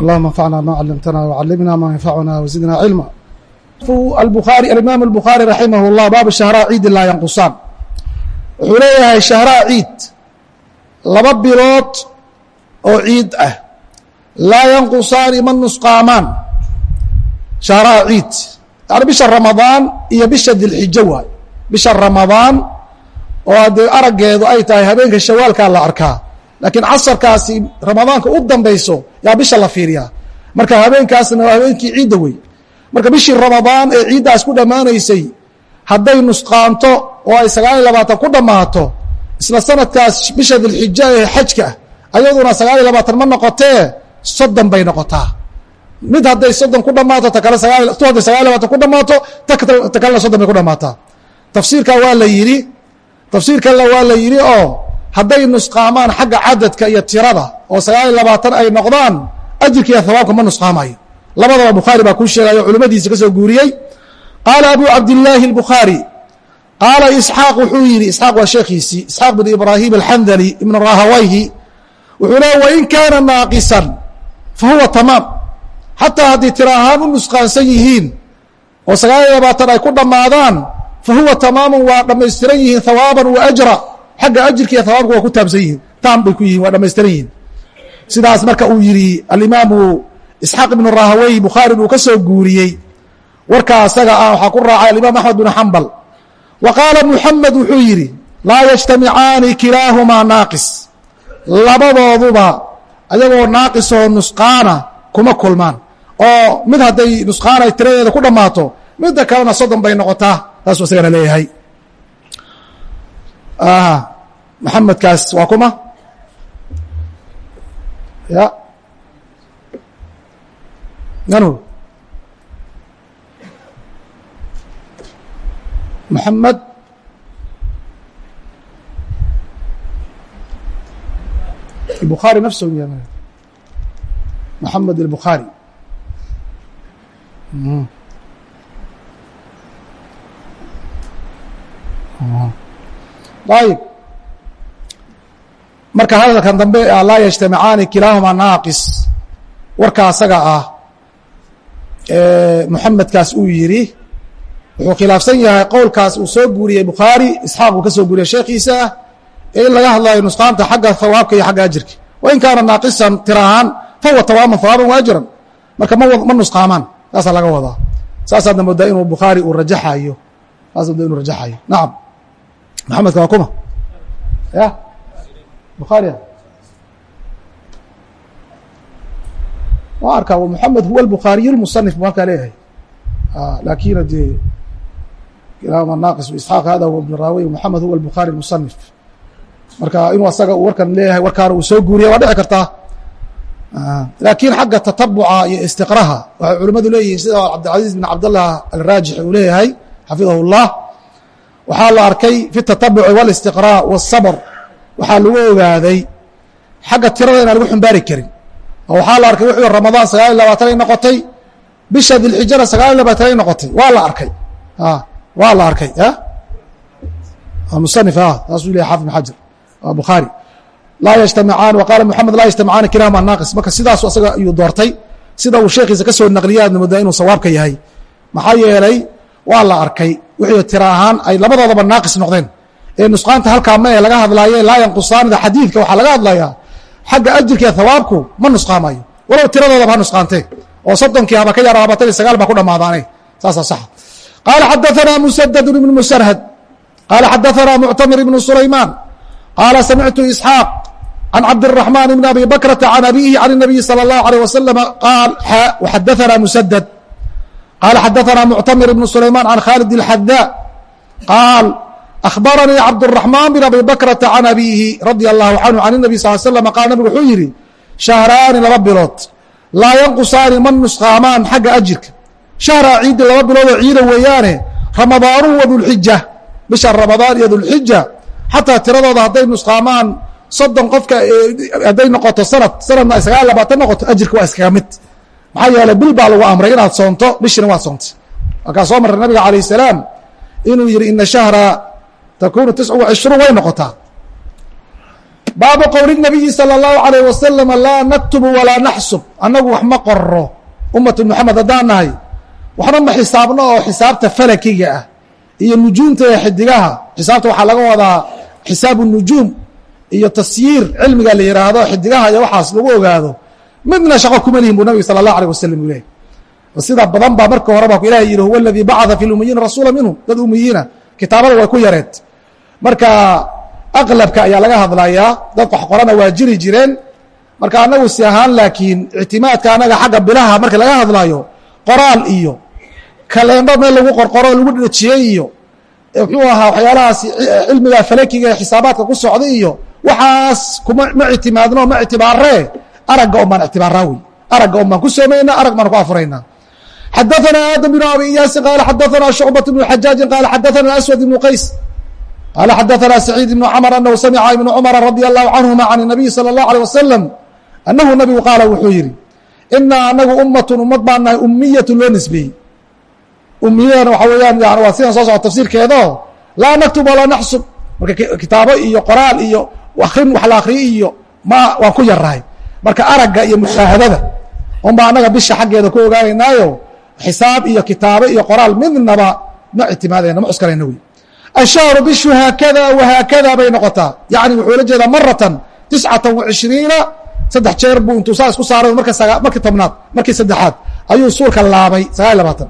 allahuma anfacna ma calimtana wcalimna ma yanfacuna wzidna cilma الbخاري الimaam الbخaarي raximah الlah baabu shahraa ciidi laa yanqusaan wuxuu leeyahay shahraa ciid laba bilood oo ciid ah laa yanqusaani ma nusqaamaan shahraa ciid yani bisha ramadaan iyo bisha dilxijo waay bisha ramadaan oo haddee araggeedu ay tahay habeenka shawaalkaa la arkaa laakiin casarkaasi ramadaanka u dambayso yaa bisha la fiiriyaa. Marka habeenkaasna waa habeenkii ciidda wey. Marka bishii ramadaan ee ciiddaas ku dhammaanaysay hadday nusqaanto oo ay sagaal iyo labaatan ku dhammaato isla sanadkaas bisha dilxija ee xajka ayaduna sagaal iyo labaatan ma noqotee soddon bay noqotaa. Mid hadday soddon ku dhammaato ta kale sagaa tu hadday sagaal iyo labaatan ku dhammaato ta kalena soddon bay ku dhammaataa. Tafsiirka waa la yidhi tafsiir kalena waa la yidhi oo hadday nusqaamaan xagga cadadka iyo tirada oo sagaal iyo labaatan ay noqdaan ajirka iyo hawaabka ma nusqaamayo. Labadaba bukhaari baa kuu sheegayo culimmadiisa ka soo guuriyey. Qaala abu cabdillaahi اlbukhaari qaala isxaaq wuxuu yidhi isxaaq waa sheekhiisii isxaaq bin ibraahim alxandali ibn rahawayhi wuxuu leey wain kaana naaqisan fa huwa tamaam. Xataa haddii tira ahaan u nusqaansan yihiin oo sagaal labaatan ay ku dhammaadaan fa huwa tamaamun waa dhammaystiran yihiin hawaaban wa ajra xagga ajirka iyo hawaabka waa ku taabsan yihiin taam bay ku yihiin waa dhammaystiran yihiin. Sidaas marka uu yidhi alimaamu isxaaq ibnu rahawey bukhaari buu ka soo guuriyey. Warkaa asaga ah waxaa ku raacay alimaam axmed bn xambal wa qaala muxamed wuxuu yidhi laa yajtamicaani kilaahumaa naaqis. Labadooduba ayagoo naaqisoo nusqaana kuma kulmaan. Oo mid hadday nusqaana tiradeeda ku dhammaato midda kalena soddon bay noqotaa taasuu isagana leeyahay maxamedkaas waa kuma ya nanu محمد البخاري نفسه يا محمد البخاري ayb. Marka hadalkan dambe laa yajtamacaani kilaahumaa naaqis. Warka asaga ah muxamedkaas uu yidhi wuxuu khilaafsan yahay qowlkaas uu soo guuriyey bukhaari isxaaq ka soo guuriyey sheekhiisa ah ee laga hadlayo nusqaanta xagga hawaabka iyo xagga ajirka. Wain kaana naaqisan tir ahaan fahuwa tawaaman hawaaban wa ajran marka mma nusqaamaan. Saasaa laga wadaa. Saasaadna moodaa inuu bukhaari uu rajaxayo. Saas modaa inuu rajaxayo. Nacam maxamedka waa kuma. Ya? Bukhaari waa arkaa muxamed huwa albukhaariy lmusanif bu halkaa leeyahay. Lakin dee kilahuma naaqis isxaaq hada huwa ibn raawey moxamed huwa albukhaari musanif marka inuu asaga warkan leeyahay warkaana uu soo guuriya waa dhici kartaa. Laakiin xagga tatabuca iyo istiqraha waxay culimmadu leeyihiin sida cabdilcaziiz bin cabdallah alraajix uu leeyahay xafidahu اllah waxaa la arkay fi tatabuci wاlistiqraa wالsabr waxaa lagu ogaaday xagga tirada inaan lagu xumbaari karin oo waxaa la arkay wuxuu ramadaan sagaal iyo labaatan ay noqotay bisha dilxijana sagaal iyo labaatan ay noqotay waa la arkay waa la arkay musanif saasuu leyahy xafid bn xajar waa bukhaari laa yajtamicaani waqaala moxamed laa yajtamicaani kilahuma naaqis marka sidaasu asaga ayuu doortay sida uu sheekhiisa ka soo naqliya aadna moodaa inuu sawaabka yahay maxaa yeelay waa la arkay. Wixii tira ahaan ay labadoodaba naaqis noqdeen. Ee nusqaanta halkaa ma ee laga hadlaaye laa yanqusaanida xadiidka waxaa laga hadlayaa xagga ajirkiiya hawaabku ma nusqaamayo walow tiradoodaba ha nusqaantee oo soddonkii haba ka yaro labaatan iyo sagaal baa ku dhammaadaane. Saasaa sax. Qaala xadaanaa musadad ibnu musarhad qaala xadaanaa muctamir ibnu sulaymaan. Qaala samictu isxaaq can cabdiraxmaan ibni abi bakrata can abiihi can nabiyi sala allahu aleyh wasalama qaal xaa waxadaanaa musadad qaala xadaثana muctamir ibn sulayman can khalid الxada qaal akhbaranii cabdالرaحman bn abi bakrata can abihi radi allahu canhu can الnabi sal slm qaal nabig wuxuu yihi shahraani laba bilood laa yanqusaani ma nusqaamaan xagga ajirka shahraa ciiddi laba biloodoo ciida weeyaane ramadaanu wa dulxija bisha ramadaan iyo dulxija xataa tiradooda hadday nusqaamaan soddon qofka hadday noqoto sanad sanadna ay sagaal labaatan noqoto ajirka waa iskaga mid maxaa yeeley bil baa lagu amray inaad soonto bishina waad soontay. Markaa soo marray nabiga calayh salaam inuu yihi ina shahra takunu tiscu wa cishruun way noqotaa. Baabu qowli nabiyi salى اllahu alayh wasalam laa naktubu walaa naxsub. Annagu wax ma qoro ummatu moxamed haddaan nahay. Waxna ma xisaabno oo xisaabta falakiga ah iyo nujuumta ee xidigaha. Xisaabta waxaa laga wadaa xisaabu nujuum iyo tasyiir cilmiga la yihaahdo xidigaha iyo waxaas lagu ogaado midna shaqo kuma lihin buu nabigu sala allah alيh wasalam u lehay sida badan baa marka hore baa ilahay yihi huwa aladii bacada fi lumiyiina rasuula minhu dad umiyiina kitaabada way ku yareed. Marka aqlabka ayaa laga hadlayaa dad wax qorana waa jiri jireen. Marka anagu si ahaan laakiin ictimaadka anaga xagga bilaha marka laga hadlaayo qoraal iyo kalendo meel lagu qorqoro lagu dhajiyey iyo muxuu ahaa waxyaalahaas cilmiga falakiga ee xisaabaadka ku socday iyo waxaas kuma ma ictimaadno ma ictibaaree aragga un baan ictibaaraa wey aragga un baan ku soomayna arag baan ku afuraynaa xadaثna aadم بن abi iyaasi qala xadaثna شhucbaة بن xajaaji qala xadaثna aswad بن qays qala xadaثna سacيid بن cmr anahu samca ibn cmr radي الlahu canهuma can الnabiy salى الlaه alيه wasalam anahu nabigu qaala wuxuu yihi inaa anagu umaة ummad baan nahay umiyat loo nisbeeyey umiyadana waxa weeyaan yani waa sidan soo socota tafsiirkeedo laa naktub walaa naxsub marka kitaabo iyo qoraal iyo akrin wax la akriyo iyo ma waan ku yarahay marka aragga iyo mushaahadada un baa anaga bisha xaggeeda ku ogaanaynaayo xisaab iyo kitaabo iyo qoraal midnaba ma ictimaadayna ma cuskanayna wey. Ashahru bishu haakada wahaakada bay noqotaa. Yacni wuxuu la jeedaa maratan tiscatan wacishriina saddex jeer buu intuu saa isku saaray marka markii tobnaad markii saddexaad ayuu suulka laabay sagaal labaatan.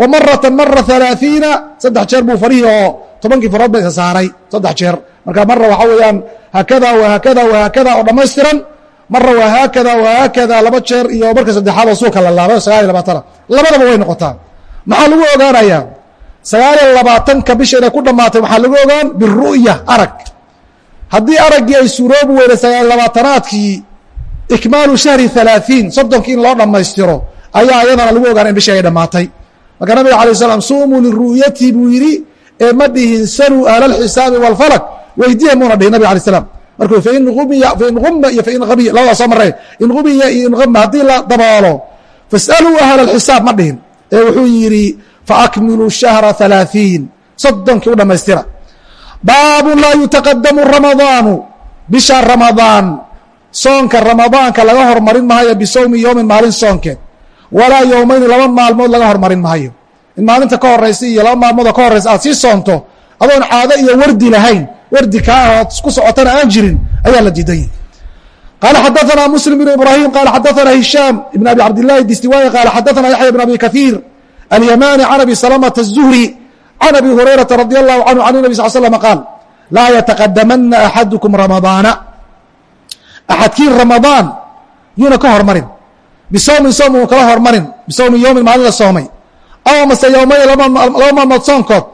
Wa maratan mara halaaثiina saddex jeer buu farihii oo tobankii farood ba isa saaray saddex jeer. Marka mara waxaa weeyaan haakada wahaakada wahaakada oo dhammaystiran marna waa haakada haakada laba jeer iyo marka saddexaad oo suuka la laabay sagaal iyo labaatana labadaba way noqotaa maxaa lagu ogaanayaa sagaal iyo labaatanka bisha inay ku dhammaatay waxaa lagu ogaan biru'ya arag. Haddii araggii ay suuroobi weyda sagaal labaatanaadkii ikmaalu shahri halaaثiin soddonkii in loo dhammaystiro ayaa ayadana lagu ogaana in bishii ay dhammaatay. Marka nabiga alay slam suumuu liru'yati buu yidhi ee ma dhihin sanuu ahlalxisaabi wاlfalak weydiya muuna dhihin nabig alay slam markuu fain uma iyo fain abiya labadaa soo marray in umiya iyo in ama haddii la daboolo fasaluu ahla اlxisaab ma dhihin. Ee wuxuu yidhi faakmiluu shahra halaaثiin soddonkii u dhammaystira. Baabu laa yutaqadamu ramadaanu. Bisha ramadaan. Soonka ramadaanka laga hormarin maayo bisowmi yowmin maalin soonkeed. Walaa yowmayni laba maalmood laga hormarin maayo. In maalinta ka horaysa iyo laba maalmoodoo ka horaysa aad sii soonto adoon caado iyo wardi lahayn wardi kaa ah ku socotana aan jirin ayaa la diidan yahay qaala xadaanaa muslim ibnu ibrahim qaala xadaanaa hishaam ibn abi cabdillahi distiwaayi qaala xadaanaa yaxya ibn abi kahiir alyamani can abi salamata الzuhri can abi hurayraa radi allahu canhu can nabi sal slm qaal laa yataqadamana axadukum ramadaana. Axadkiin ramadaan yuuna ka hormarin. Bisowmin soom uu kala hormarin. Bisowmi yowmin maalin la soomay. Aw mase yowmayn laba maalmood soonkood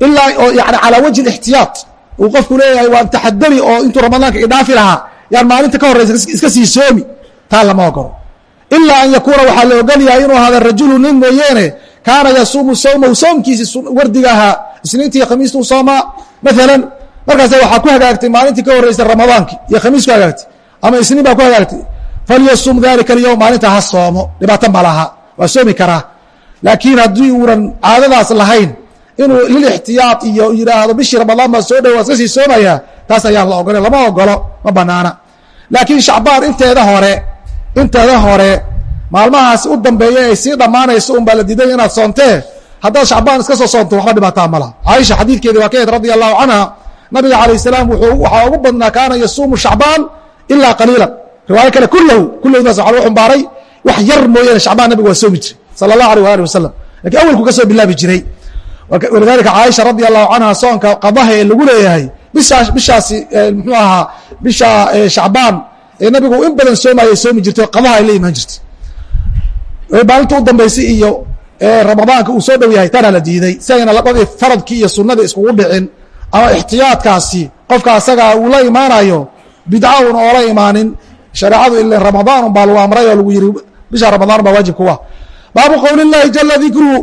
ilaa yani calaa wajhi اixtiyaad uu qofku leeyahay waan taxadari oo intuu ramadaanka idhaafi lahaa yaan maalinta ka horeysa iska sii soomi taa lama ogolo ilaa an yakuuna waxaa la ogol yahay inuu ahaada rajulu nin mooyeene kaana yasuumu sawmahu soomkiisi wardiga ahaa isniintii khamiistuu soomaa maalan markaas waxaa ku hagaagtay maalintii ka horeysay ramadaankii iyo khamiis ku hagaagtay ama isniin baa ku hagaagtay. Falyasum dalika alyowm maalinta ha soomo dhibaato ma waa soomi karaa. Laakiin haddii uunan caadadaas lahayn inuu lilixtiyaad iyo yidhaahdo bishii ramadaan baa soo dhow waa iska sii soomaya taas ayaan la ogolay lama ogolo ma banaana. Laakiin shacbaan inteeda hore inteeda hore maalmahaas u dambeeya ay sii dhammaanayso un baa la diiday inaad soontee haddaad shacbaan iska soo soonto waxba dhibaataa ma laha. Caaisha xadiidkeedii waa ka ahed radi allahu canha nabiga calayh salaam wuxuu waxaa ugu badnaa kaana yasuumu shacbaan ilaa qaliilan. Riwaayo kale kullahu kullahdaas waxa lagu xumbaaray wax yar mooyaane shacbaan nabiga waa soomi jiray sala allahu alيh waali wasalam lakiin awelku ka soo bilaabi jiray walidalika caaisha radi allahu canha soonka qadaha ee lagu leeyahay bishaas bishaasi muxuu ahaa bisha shacbaan ee nabigu in badan soomayay soomi jirtay qadaha ay la imaan jirtay maalinta u dambaysay iyo ramadaanka uu soo dhow yahay tana la diiday. Si ayna labadii faradkii iyo sunadii iskugu dhicin ama ixtiyaadkaasi qofka asagaa uu la imaanayo bidca un oola imaanin shareecadu ila ramadaan un baa lagu amray oo lagu yihi bisha ramadaan baa waajib kuwa baabu qowli اllahi jala dikruhu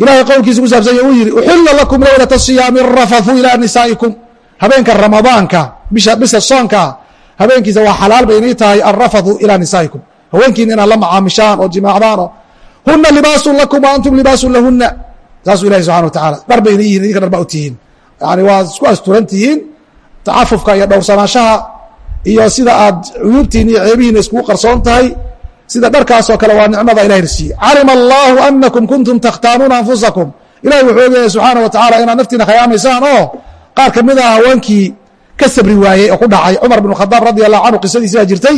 ilahay qowlkiisa ku saabsanya uu yihi uxila lakum leylata siyaami rafathu ilaa nisaa'ikum. Habeenka ramadaanka bisha bisha soonka habeenkiisa waa xalaal bay inay tahay alrafathu ilaa nisaa'ikum. Haweenkiina inaad la macaamishaan oo jimaacdaan oo huna libaasun lakum wa antum libaasun lahuna saasuu ilahi subxana wa tacaala dhar bayna yihiin idinka dhar baa u tihiin. Yani waa isku asturan tihiin tacafufka iyo dhowrsanaanshaha iyo sida aad cuyubtiina iyo ceebihiina iskugu qarsoon tahay sida dharkaasoo kale waa nicmada ilah rsiiyey calima allahu anakum kuntum takhtaanuuna anfusakum. Ilahi wuxuu ogaya subxaana wa tacala inaad naftiina khiyaamaysaan oo qaar ka mid ah haweenkii ka sabri waayey oo ku dhacay cumar bn khadaab radi allahu canhu qisadiisi baa jirtay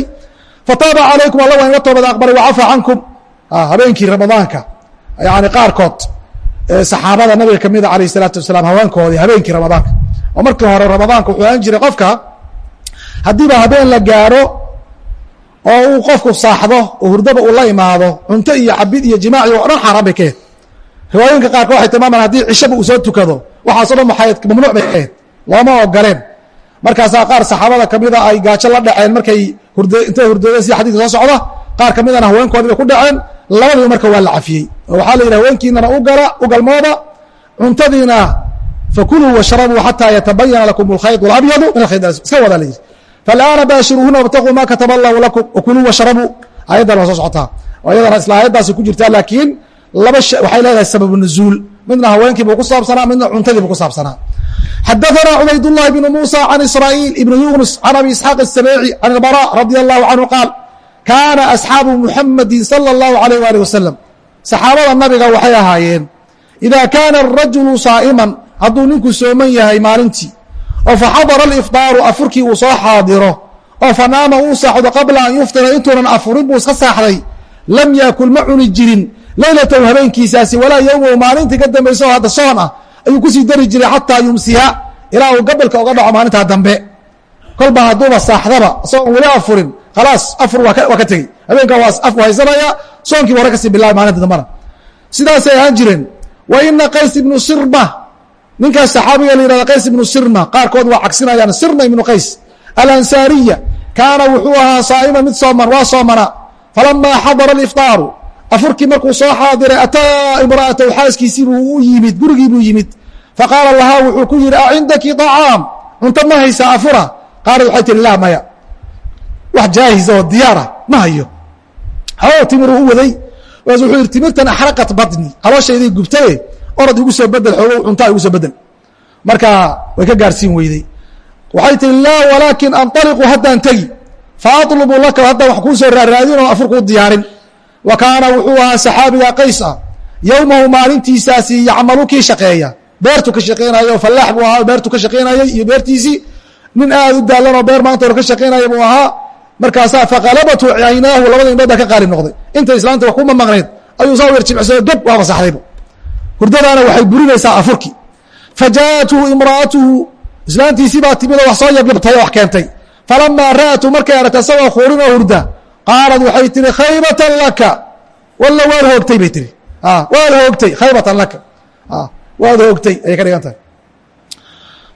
fataaba calaykum alla waa inga toobad aqbalay wacafa cankum. Habeenkii ramadaanka yani qaarkood saxaabada nabiga kamida alayh الsalaatu wasalaam haweenkoodii habeenkii ramadaanka oo markii hore ramadaanka wuxuu ahaan jiray qofka haddiiba habeen la gaaro oo uu qofku saaxdo oo hurdaba uu la imaado cunto iyo cabid iyo jimaac iyo o dhan xaaraan bay ka ahed riwaayooyinka qaarkood waxay tilmaamaan haddii cishaba uu soo tukado waxaaso dhan waxay mamnuuc bay ahayd looma ogoleen markaasaa qaar saxaabada kamida ay gaajo la dhaceen markay hurd intay hurdooden sida xadidka soo socda qaar kamidana haweenkoodii bay ku dhaceen labadiiba marka waa la cafiyey. Oo waxaa la yidhi haweenkiinana ugala u galmooda cuntadiina fakuluu washrabuu xataa yatabayana lakum alkhayd alabyadu min alkhayd iska wada la yidhi faalaana baashiruuhuna wabtaquu ma kataba allahu lakum wakuluu washrabuu ayaddan waa soo socotaa oo iyadana isla ayaddaasi ku jirtaa laakiin laba waxay leedahay sababu nuzuul midna haweenkii buu ku saabsanaa midna cuntadii buu ku saabsanaa xadaثna cubayd الlahi بn muسى عan isrاaيil ibn yunus عan abi isxaaq الsamيci عan اlbarا radي الlahu canهu qaal kaana asxaabu muxamadi salى الlahu عalيه wali waslm saxaabada nabiga waxay ahaayeen ida kaana الrajulu saaئman hadduu ninku sooman yahay maalintii oo faxadara اlifطaaru afurkii uu soo xaadiro oo fanaama uu saaxdo qabla an yuftira intuunan afurin buu iska saaxday. Lam yakul ma cuni jirin. Leylatahu habeenkiisaasi walaa yowmahu maalintii ka dambaysa oo hadda soon ah ayuu ku sii dari jiray xataa yumsiha. Ilaa uu gabalka oga dhaco maalintaa dambe. Kolba hadduuba saaxdaba isagoon weli afurin. Khalaas afur waa ka tegey. Habeenkan waa afku haysanaya soonkiiba hore ka sii bilaabay maalinta dambena. Sidaasay ahaan jireen. Wa ina qays ibnu sirma ninkaas saxaabiga la yihahda qays ibnu sirma qaarkood waa cagsinayaan sirma ibnu qays alansaariya kaana wuxuu ahaa saa'ima mid sooman waa soomanaa falamaa xadara aliftaaru afurkii markuu soo xaadiray ataa imra'atahu xaaskiisii buu u yimid gurigii buu yimid. Faqaala lahaa wuxuu ku yihi acindaki طacaam cunto ma haysa afura? Qaalad waxay tihi laa maya. Wax jaahisa oo diyaara ma hayo. Hawo timiruu u waday. Markaasu wuxuu yihi timirtan axraqat badni calooshayday gubtaye orad igu soo bedel xoogow cuntaa igu soo bedel. Marka way ka gaarsiin weyday waxay tihi laa walaakin anطaliqu haddaan tegi faatlubu laka hadda wax kuu soo raaraadin oo afur kuu diyaarin. Wa kaana wuxuu ahaa saxaabiga qays ah yowmahu maalintiisaasi yacmalu kii shaqeeya. Beertu ka shaqeynayo falaax buu ahaa beertu ka shaqeynayay iyo beertiisii nin aad u daalan oo beer maanta hor ka shaqeynaya buu ahaa. Markaasaa faqalabatu caynaahu labada indhood baa ka qaalib noqday. Inta islaanta wax kuma maqnayd ayuu saa yar jimcsado gob waa masaxdaybu hurdadaana waxay burinaysaa afurki. Fajaءathu imra'atuhu islaantiisii baa timid oo wax soo yabyabtay oo wax keentay. Falamaa ra'atu markay aragtay isagoo khuurin oo hurda qaalad waxay tihi khaybatan laka. Walla waad hoogtay bay tihi waad hoogtay khaybatan laka. Waad hoogtay ayay ka dhigan tahay.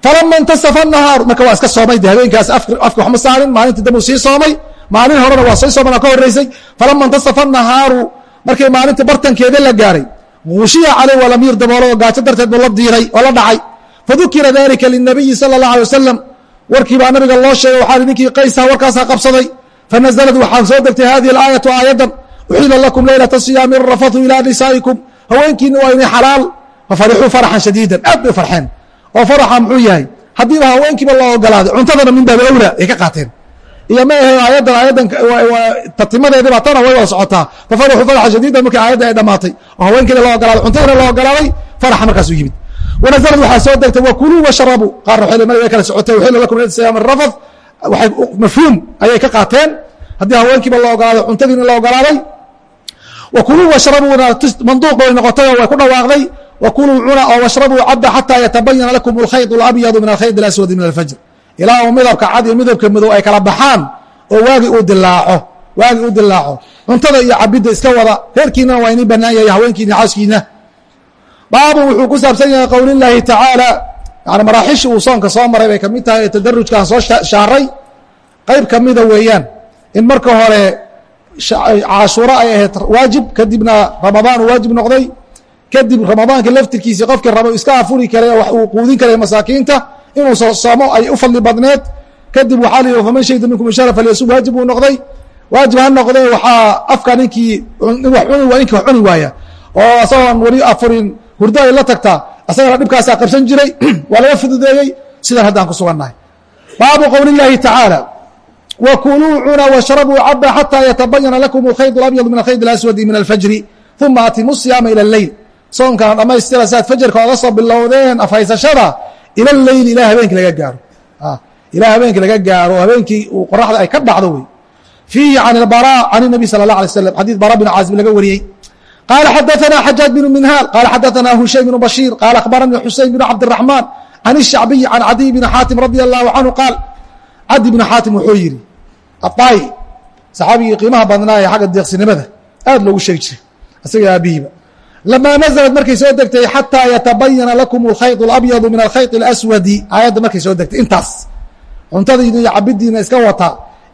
Falama intasafa nahaar marka waa iska soomay de habeenkaas afki waxma saarin maalintii dambu sii soomay maalin horena waa sii soomana ka horeysay falama intasafa nahaaru markii maalintii bartankeeda la gaaray gushiya caleyh waa lamiir daboolo oo gaajo darteed buu la diiray oo la dhacay. Fadukira dalika linabiyi sala اllah alay wasalam warkii baa nabiga loo sheegay waxaa i ninkii qaysa warkaasaa qabsaday. Fanazlad waxaa soo degtay hadihi اlaayatu aayadan. Uxila lakum leylata siyaami rafatu ilaa nisaa'ikum. Haweenkiina waa inay xalaal. Fafarixuu farxan shadiidan. Aad bay farxeen. Oo faraxa muxuu yahay? Haddiiba haweenkiiba loo ogolaaday cuntadana min baabi awla ay ka qaateen iyo ma ahe aayaddan aayaddan tatimadeediba tana way wada socotaa. Fafarixuu farxan shadiidan markii aayadda ay dhamaatay oo haweenkiina loo ogolaaday cuntadana loo ogolaaday faraxa markaasuu yimid. Wanazlad waxaa soo degtay wakuluu washrabuu qaarna waxay way kala socotay uxila lakum leylata siyaami rafath waxay mafhuum ayay ka qaateen. Haddii haweenkiiba loo ogolaaday cuntadiina loo ogolaaday wakuluu washrabuuna manduuq bay noqotay oo way ku dhawaaqday. Wakuluu cuna oo washrabuu caba xataa yatabayana lakum alkhayd اlabyadu min alkhayd اlaswadi min alfajr ilaa uu midabka cad iyo midabka madow ay kala baxaan oo waagi uu dilaaco waagi uu dilaaco. Cuntada iyo cabidda iska wada reerkiinana waa inii banaan yahay haweenkiina xaaskiina. Baabu wuxuu ku saabsan yahay qowl اllaahi tacaala yani maraaxishi uu soonka soo maray bay ka mid tahay tadarujkaan soo shaaray. Qayb kamida weeyaan in marka hore cashuuro ay ahayd waajib kadibna ramadaan uu waajib noqday. Kadib ramadaanka laftirkiisii qofkii rabo iska afuri karay wax uu quudin karay masaakiinta inuu soomo ay u fadli badneed. Kadib waxaa la yidhi faman shahida minkum ishara falyasum. Waajib uu noqday. Waajib ha noqdee waxaa afka ninkii ninka wax cuni waaya. Oo asagoon weli afurin hurdo ay la tagtaa asagana dhibkaasaa qabsan jiray waa laga fududeeyey sidaan hadda ku sugannahay baabu qowli اllaahi tacaala wkuluu cuna washrabuu caba xata yatabayana lakum alkhayd abyad min alkhayd aswadi min alfajri uma atimu siyaama ila leyl soomkaana dhammaystira saad fajarka oga soo bilowdeen afhaysashada ila leyl ilaa habeenkii laga gaaro ilaa habeenkii laga gaaro habeenkii uu qoraxda ay ka dhacdo wey fiihi can اbarا can النabi salى الlaه alيه slam xadيث bara بn caazib laga wariyey qala xadaثna xajاaج بن minhaal qala xadaثna hushaym بن bashيir qala akhbaranii xuseyn بن cabdالرaحman can الshacbiyi can cadiy bn xaatim radي الlahu canhu qaal cadi bn xaatim wuxuu yidhi aطaayi saxaabigii qiimaha badnaa ee xagga deeqsinimada aad loogu sheegi jiray isaga aabihiiba lamaa naزlat markay soo degtay xatىa yatabayana lakum اlkhayط اlabyadu min alkhayط اlaswadi aayadda markay soo degtay intaas cuntadiina iyo cabidiina iska wata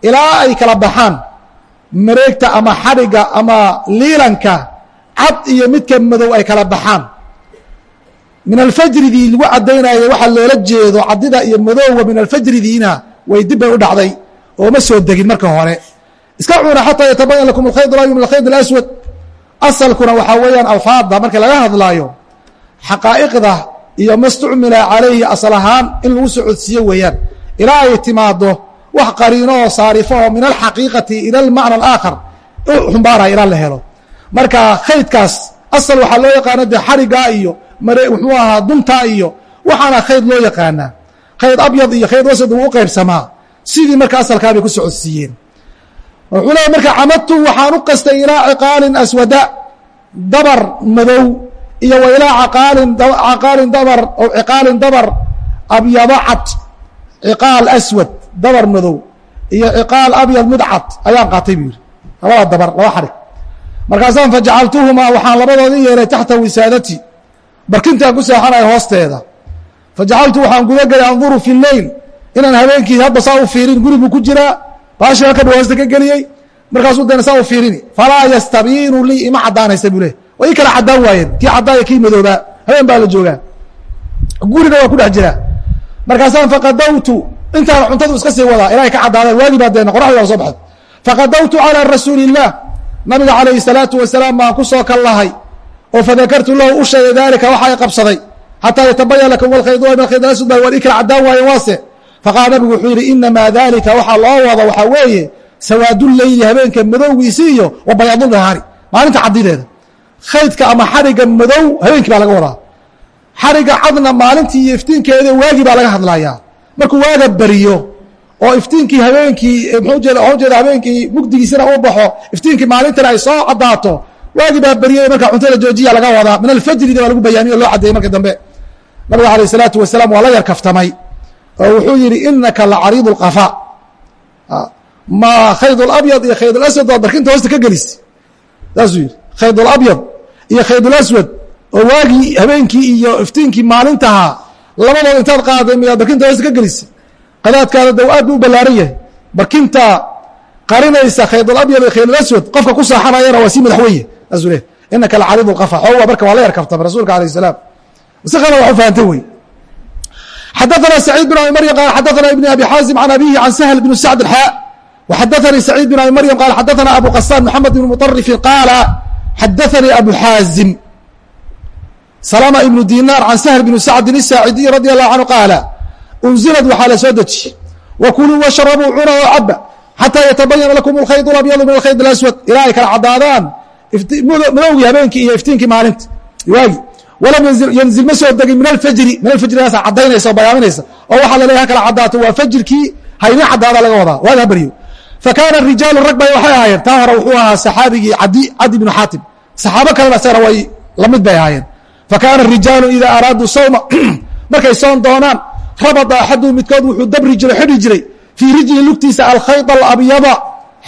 ilaa ay kala baxaan mareegta ama xadhiga ama liilanka cad iyo midka madow ay kala baxaan min alfajridii lagu cadaynayo waxaa loola jeedo cadida iyo madowga min alfajridiina way dib bay u dhacday oo ma soo degin marka hore iska cuna xataa yatabayan lakum alkhayd alabyu min alkhayd alaswad asalkuna waxaa weeyaan alfaada marka laga hadlaayo xaqaa'iqda iyo ma stucmila calayhi asal ahaan in lagu socodsiiyo weeyaan. Ilaa ay timaado wax qariino oo min alxaqiiqati ila almacna alaakhar u ilaa la helo. Marka khaydkaas asal waxaa loo yaqaana dee xarigaa iyo muxuu ahaa duntaa iyo waxaana khayd loo yaqaanaa. Khayd abyad iyo khayd wasad uu u qaybsamaa. Sidii marka asalkaa ku socodsiiyeen wuxuu leeya marka camadtu waxaan u qastay ilaa ciqaalin aswada dabar madow iyo wa ilaa caqaalin dabar o ciqaalin dabar abyado cad ciqaal aswad dabar madow iyo ciqaal abyad mid cad ayaan qaatay buu yidhi. Labada dabar laba xarig markaasaan fajacaltuhumaa waxaan labadoodii yeelay taxta wisaadati. Barkintaan ku seexanaya hoosteeda. Fajacaltu waxaan guda gelay anduru fi leyl inaan habeenkii hadba saa u fiirin guri buu ku jiraa baashi halkadha hoosta ka geliyey markaasuu dena saa u fiirini. Falaa yastabiinu lii ima caddaanaysa buu leh oo ii kala caddaan waayeen. Kii caddaaya kii madoobaa habeen baa la joogaa. Guriga waa ku dhex jiraa markaasaan faqadawtu intaana cuntadu iska sii wadaa. Ilaahay ka caddaadeen waagi baa deena qoraxdii baa soo baxay faqadawtu calaa rasuuli nabiga calayhi salaatu wasalaam baan ku soo kallahay. Oo fadakartu lahu u sheegay daalika waxa ay qabsaday. Xataa yatabayan lakum alkhaydu min alkhayd alasud baa waan ii kala caddaan waayeen waase faqaala nabigu wuxuu yihi inamaa dalika waxaa loo wado waxaa weeye sawaaduleyli habeenka madowgiisi iyo wa bayaadulnahaari maalinta cadideeda khaydka ama xariga madow habeenkii baa laga wadaa. Xariga cadna maalintii iyo iftiinkeeda waagii baa laga hadlayaa. Markuu waaga beriyo oo iftiinkii habeenkii mxuu jeeda waxu jeeda habeenkii mugdigiisina u baxo iftiinkii maalintana ay soo caddaato waagii baa beriyey marka cuntada joojiya laga wadaa. Min alfajrida baa lagu bayaamiye o loo caddeeyey marka dambe. Nabiga alayh isalaatu wasalaam waa la yar kaftamay oo wuxuu yihi inaka lacariid اlqafa ma khayd اlabyad iyo khayd اlaswad baad barkinta hoosta ka gelis saasuu yihi khayd اlabyad iyo khayd اlaswad oo waagii habeenkii iyo iftiinkii maalintahaa labadood intaad qaaday miyaad barkinta hoosta ka gelisa qadaadkaada daw aad bu u ballaaran yahay barkinta qarinaysa khayd اlabyad iyo khayd اlaswad qofka ku saaxanayana waa sii madaxweye saasuu leh inaka lacariid اlqafa xooga marka waa la yar kaftamay rasuulka alayh الsalaam si kala wax u fahantay wey xadaana saciid bin abi maryam qaal xadaana ibni abi xaazim can abihi can sahl bn sacd xaa waxadaanii saciid bin abi maryam qaal xadaana abu qasaan maxamed ibn muطarifin qaala xadaanii abu xaazim salama ibnu dinaar can sahl bn sacdin isaacidiyi radi allahu canhu qaala unzilad waxaa la soo dejiyey wa kuluu washrabuu cuna oo caba xataa yatabayana lakum alkhayd labyadu min alkhayd alaswad ilaa ay kala caddaadaan midowgii habeenkii iyo iftiinkii maalinta waagi walam ynzil ma soo degin min alfajri min alfajrigaasa cadaynaysa oo bayaaminaysa oo waxaa la leeyahy ha kala cadaato waa fajrkii hayni cadaada laga wadaa. Waaga baryo fakaana rijaalu rag bay waxay ahaayeen. Taa hore wuxuu ahaa saxaabigii cadi bnu xaatim. Saxaabo kalena isagana way la mid bay ahaayeen. Fakaana rijaalu idaa araaduu sawma. Markay soon doonaan rabada axaduu midkood wuxuu dabri jiray xidhi jiray. Fii rijli lugtiisa alkhayd alabyada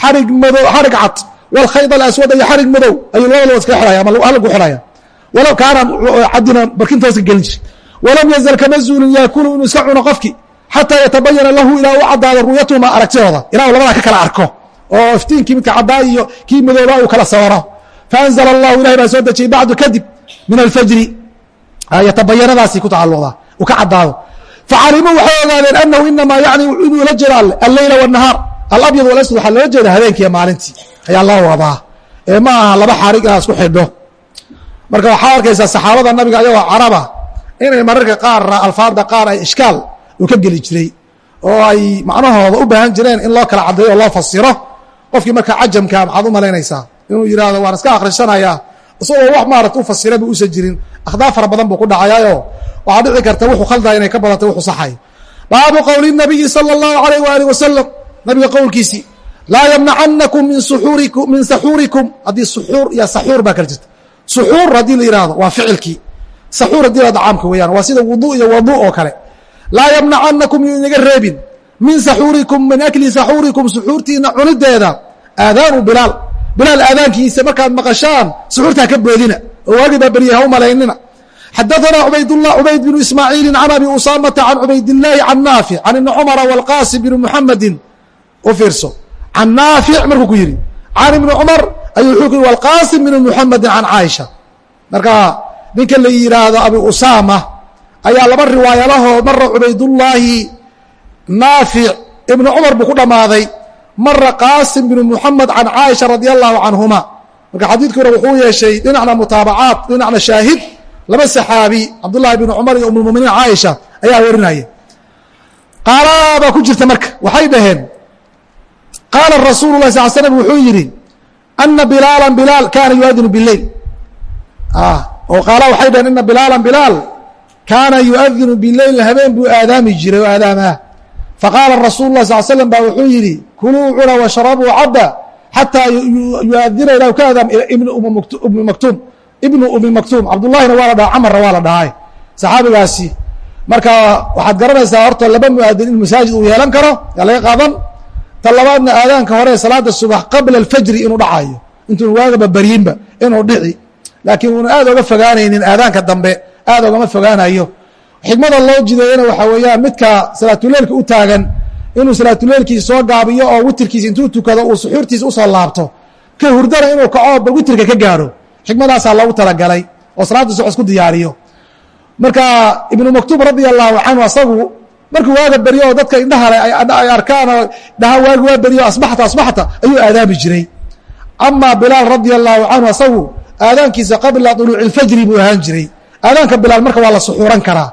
xarig cad. Wاlkhayd alaswada iyo xarig madow. Ayuu labadaba iskaga xidhaya ama halagu xidhaya walow kaana cadina barkinta hooska gelin jiray. Walam yazal kama zuulin yaakulu inuu iska cuno qofki xataa yatabayana lahu ilaa u caddaado ru'yatuhuma aragtidooda. Ilaa u labadaa ka kala arko. Oo iftiinkii midka caddaa iyo kii madoobaa uu kala sawro faanzla allahu ilahay baa soo dejiyey bacdu kadib min alfajri. Yatabayanadaasi ku tacalluqdaa uu ka caddaado. Facalimuu waxay ogaadeen anahu inamaa yani inuu la jeeda alleyla wاnahaar alabyad walaswad waxaa loola jeeda habeenkiiyo maalintii. Ayaa loo wadaa ee ma aha laba xarig inaad isku xidho marka waxaa arkaysaa saxaabada nabiga ayagoo caraba inay mararka qaarna alfaada qaar ay ishkaal uu ka geli jiray oo ay macnahooda u baahan jireen in loo kala caddeeyo oo loo fasiro. Qofkii marka cajamka maxaad u malaynaysaa? Inuu yidhahdo waan iska akhrisanayaa isagoo wax maarata u fasiraba uusan jirin. Akhdaar fara badan buu ku dhacayaayo waxaa dhici karta wuxuu khaldaa inay ka badantay wuxuu saxay. Baabu qowli nabiyi sala allahu alayh waaalih wasalam nabiga qowlkiisii laa yamnacanakum min suxuurikum haddii suxuur iyo saxuur baa kala jirta suxuur haddii la yihahdo waa ficilkii saxuur haddii la dacaamka weeyaan waa sida wudu iyo wadu oo kale laa yamnacanakum yuu inaga reebin min saxuurikum min akli saxuurikum suxuurtiina cunideeda aadaanu bilaal bilaal aadaankiisa markaad maqashaan suxuurtaa ka boodina oo waagi baa berya ha u malaynina xadaثna cubaydالlah cubayd bn ismaaciili can abi usaamata can cubaydالlaahi can naafic can ibni cumara wاlqaasim bn muxamedi u fiirso can naafic markuu ku yidhi can ibni cumar ayuu wuxuu ku yihi wاlqaasim bn muxamedi can caaisha. Marka ninka la yidhaahdo abi usaama ayaa laba riwaayalahoo mara cubaydullaahi naafic ibni cumar buu ku dhammaaday mara qaasim bn muxamed can caaisha radi allahu canhuma. Marka xadiidkuna wuxuu yeeshay dhinacna mutaabacaat dhinacna shaahid laba saxaabi cabdullahi bn cumar iyo umulmuminiin caaisha ayaa warinaya qaala baa ku jirta marka waxay dhaheen qaala rasuulu lah sal slm wuxuu yidhi ana bilaala bilaal kaana yuadinu bileil oo qaala waxay dhaheen ina bilaala bilaal kaana yuadinu bileil habeen buu aadaami jiray oo aadaamaa faqaala rasuulu lah sal slm baa wuxuu yidhi kuluu cuna washrabuu caba xataa yuadina ilah ka aadaam ibn umi maktuum ibnu umi maktuum cabdullahina waa la dhaha camarna waa la dhahay saxaabigaasi marka waxaad garanaysaa horta laba muaadin in masaajid uu yeelan karo yaa laga qaadan ta labaadna aadaanka hore salaada subax qabla alfajri inuu dhacayo intuun waagaba baryinba inuu dhici. Laakiin uuna aad oga fogaanaynin aadaanka dambe aad ogama fogaanayo. Xikmada loo jideeyana waxaa weeyaan midka salaatuleilka u taagan inuu salaatuleilkiisa soo gaabiyo oo witirkiisa intuu tukado uu suxuurtiisa u soo laabto. Ka hurdana inuu kaco bal witirka ka gaaro. Xikmadaasaa loogu talagalay oo salaada subax isku diyaariyo. Marka ibnu maktuum radia allahu canhu asagu markuu waaga beryo oo dadka indhahale ay arkaan dhaha waagi waa beryo asbaxta asbaxta ayuu aadaami jiray. Ama bilaal radia allahu canhu asagu aadaankiisa qabla duluuci اlfajri buu ahaan jiray. Aadaanka bilaal marka waa la suxuuran karaa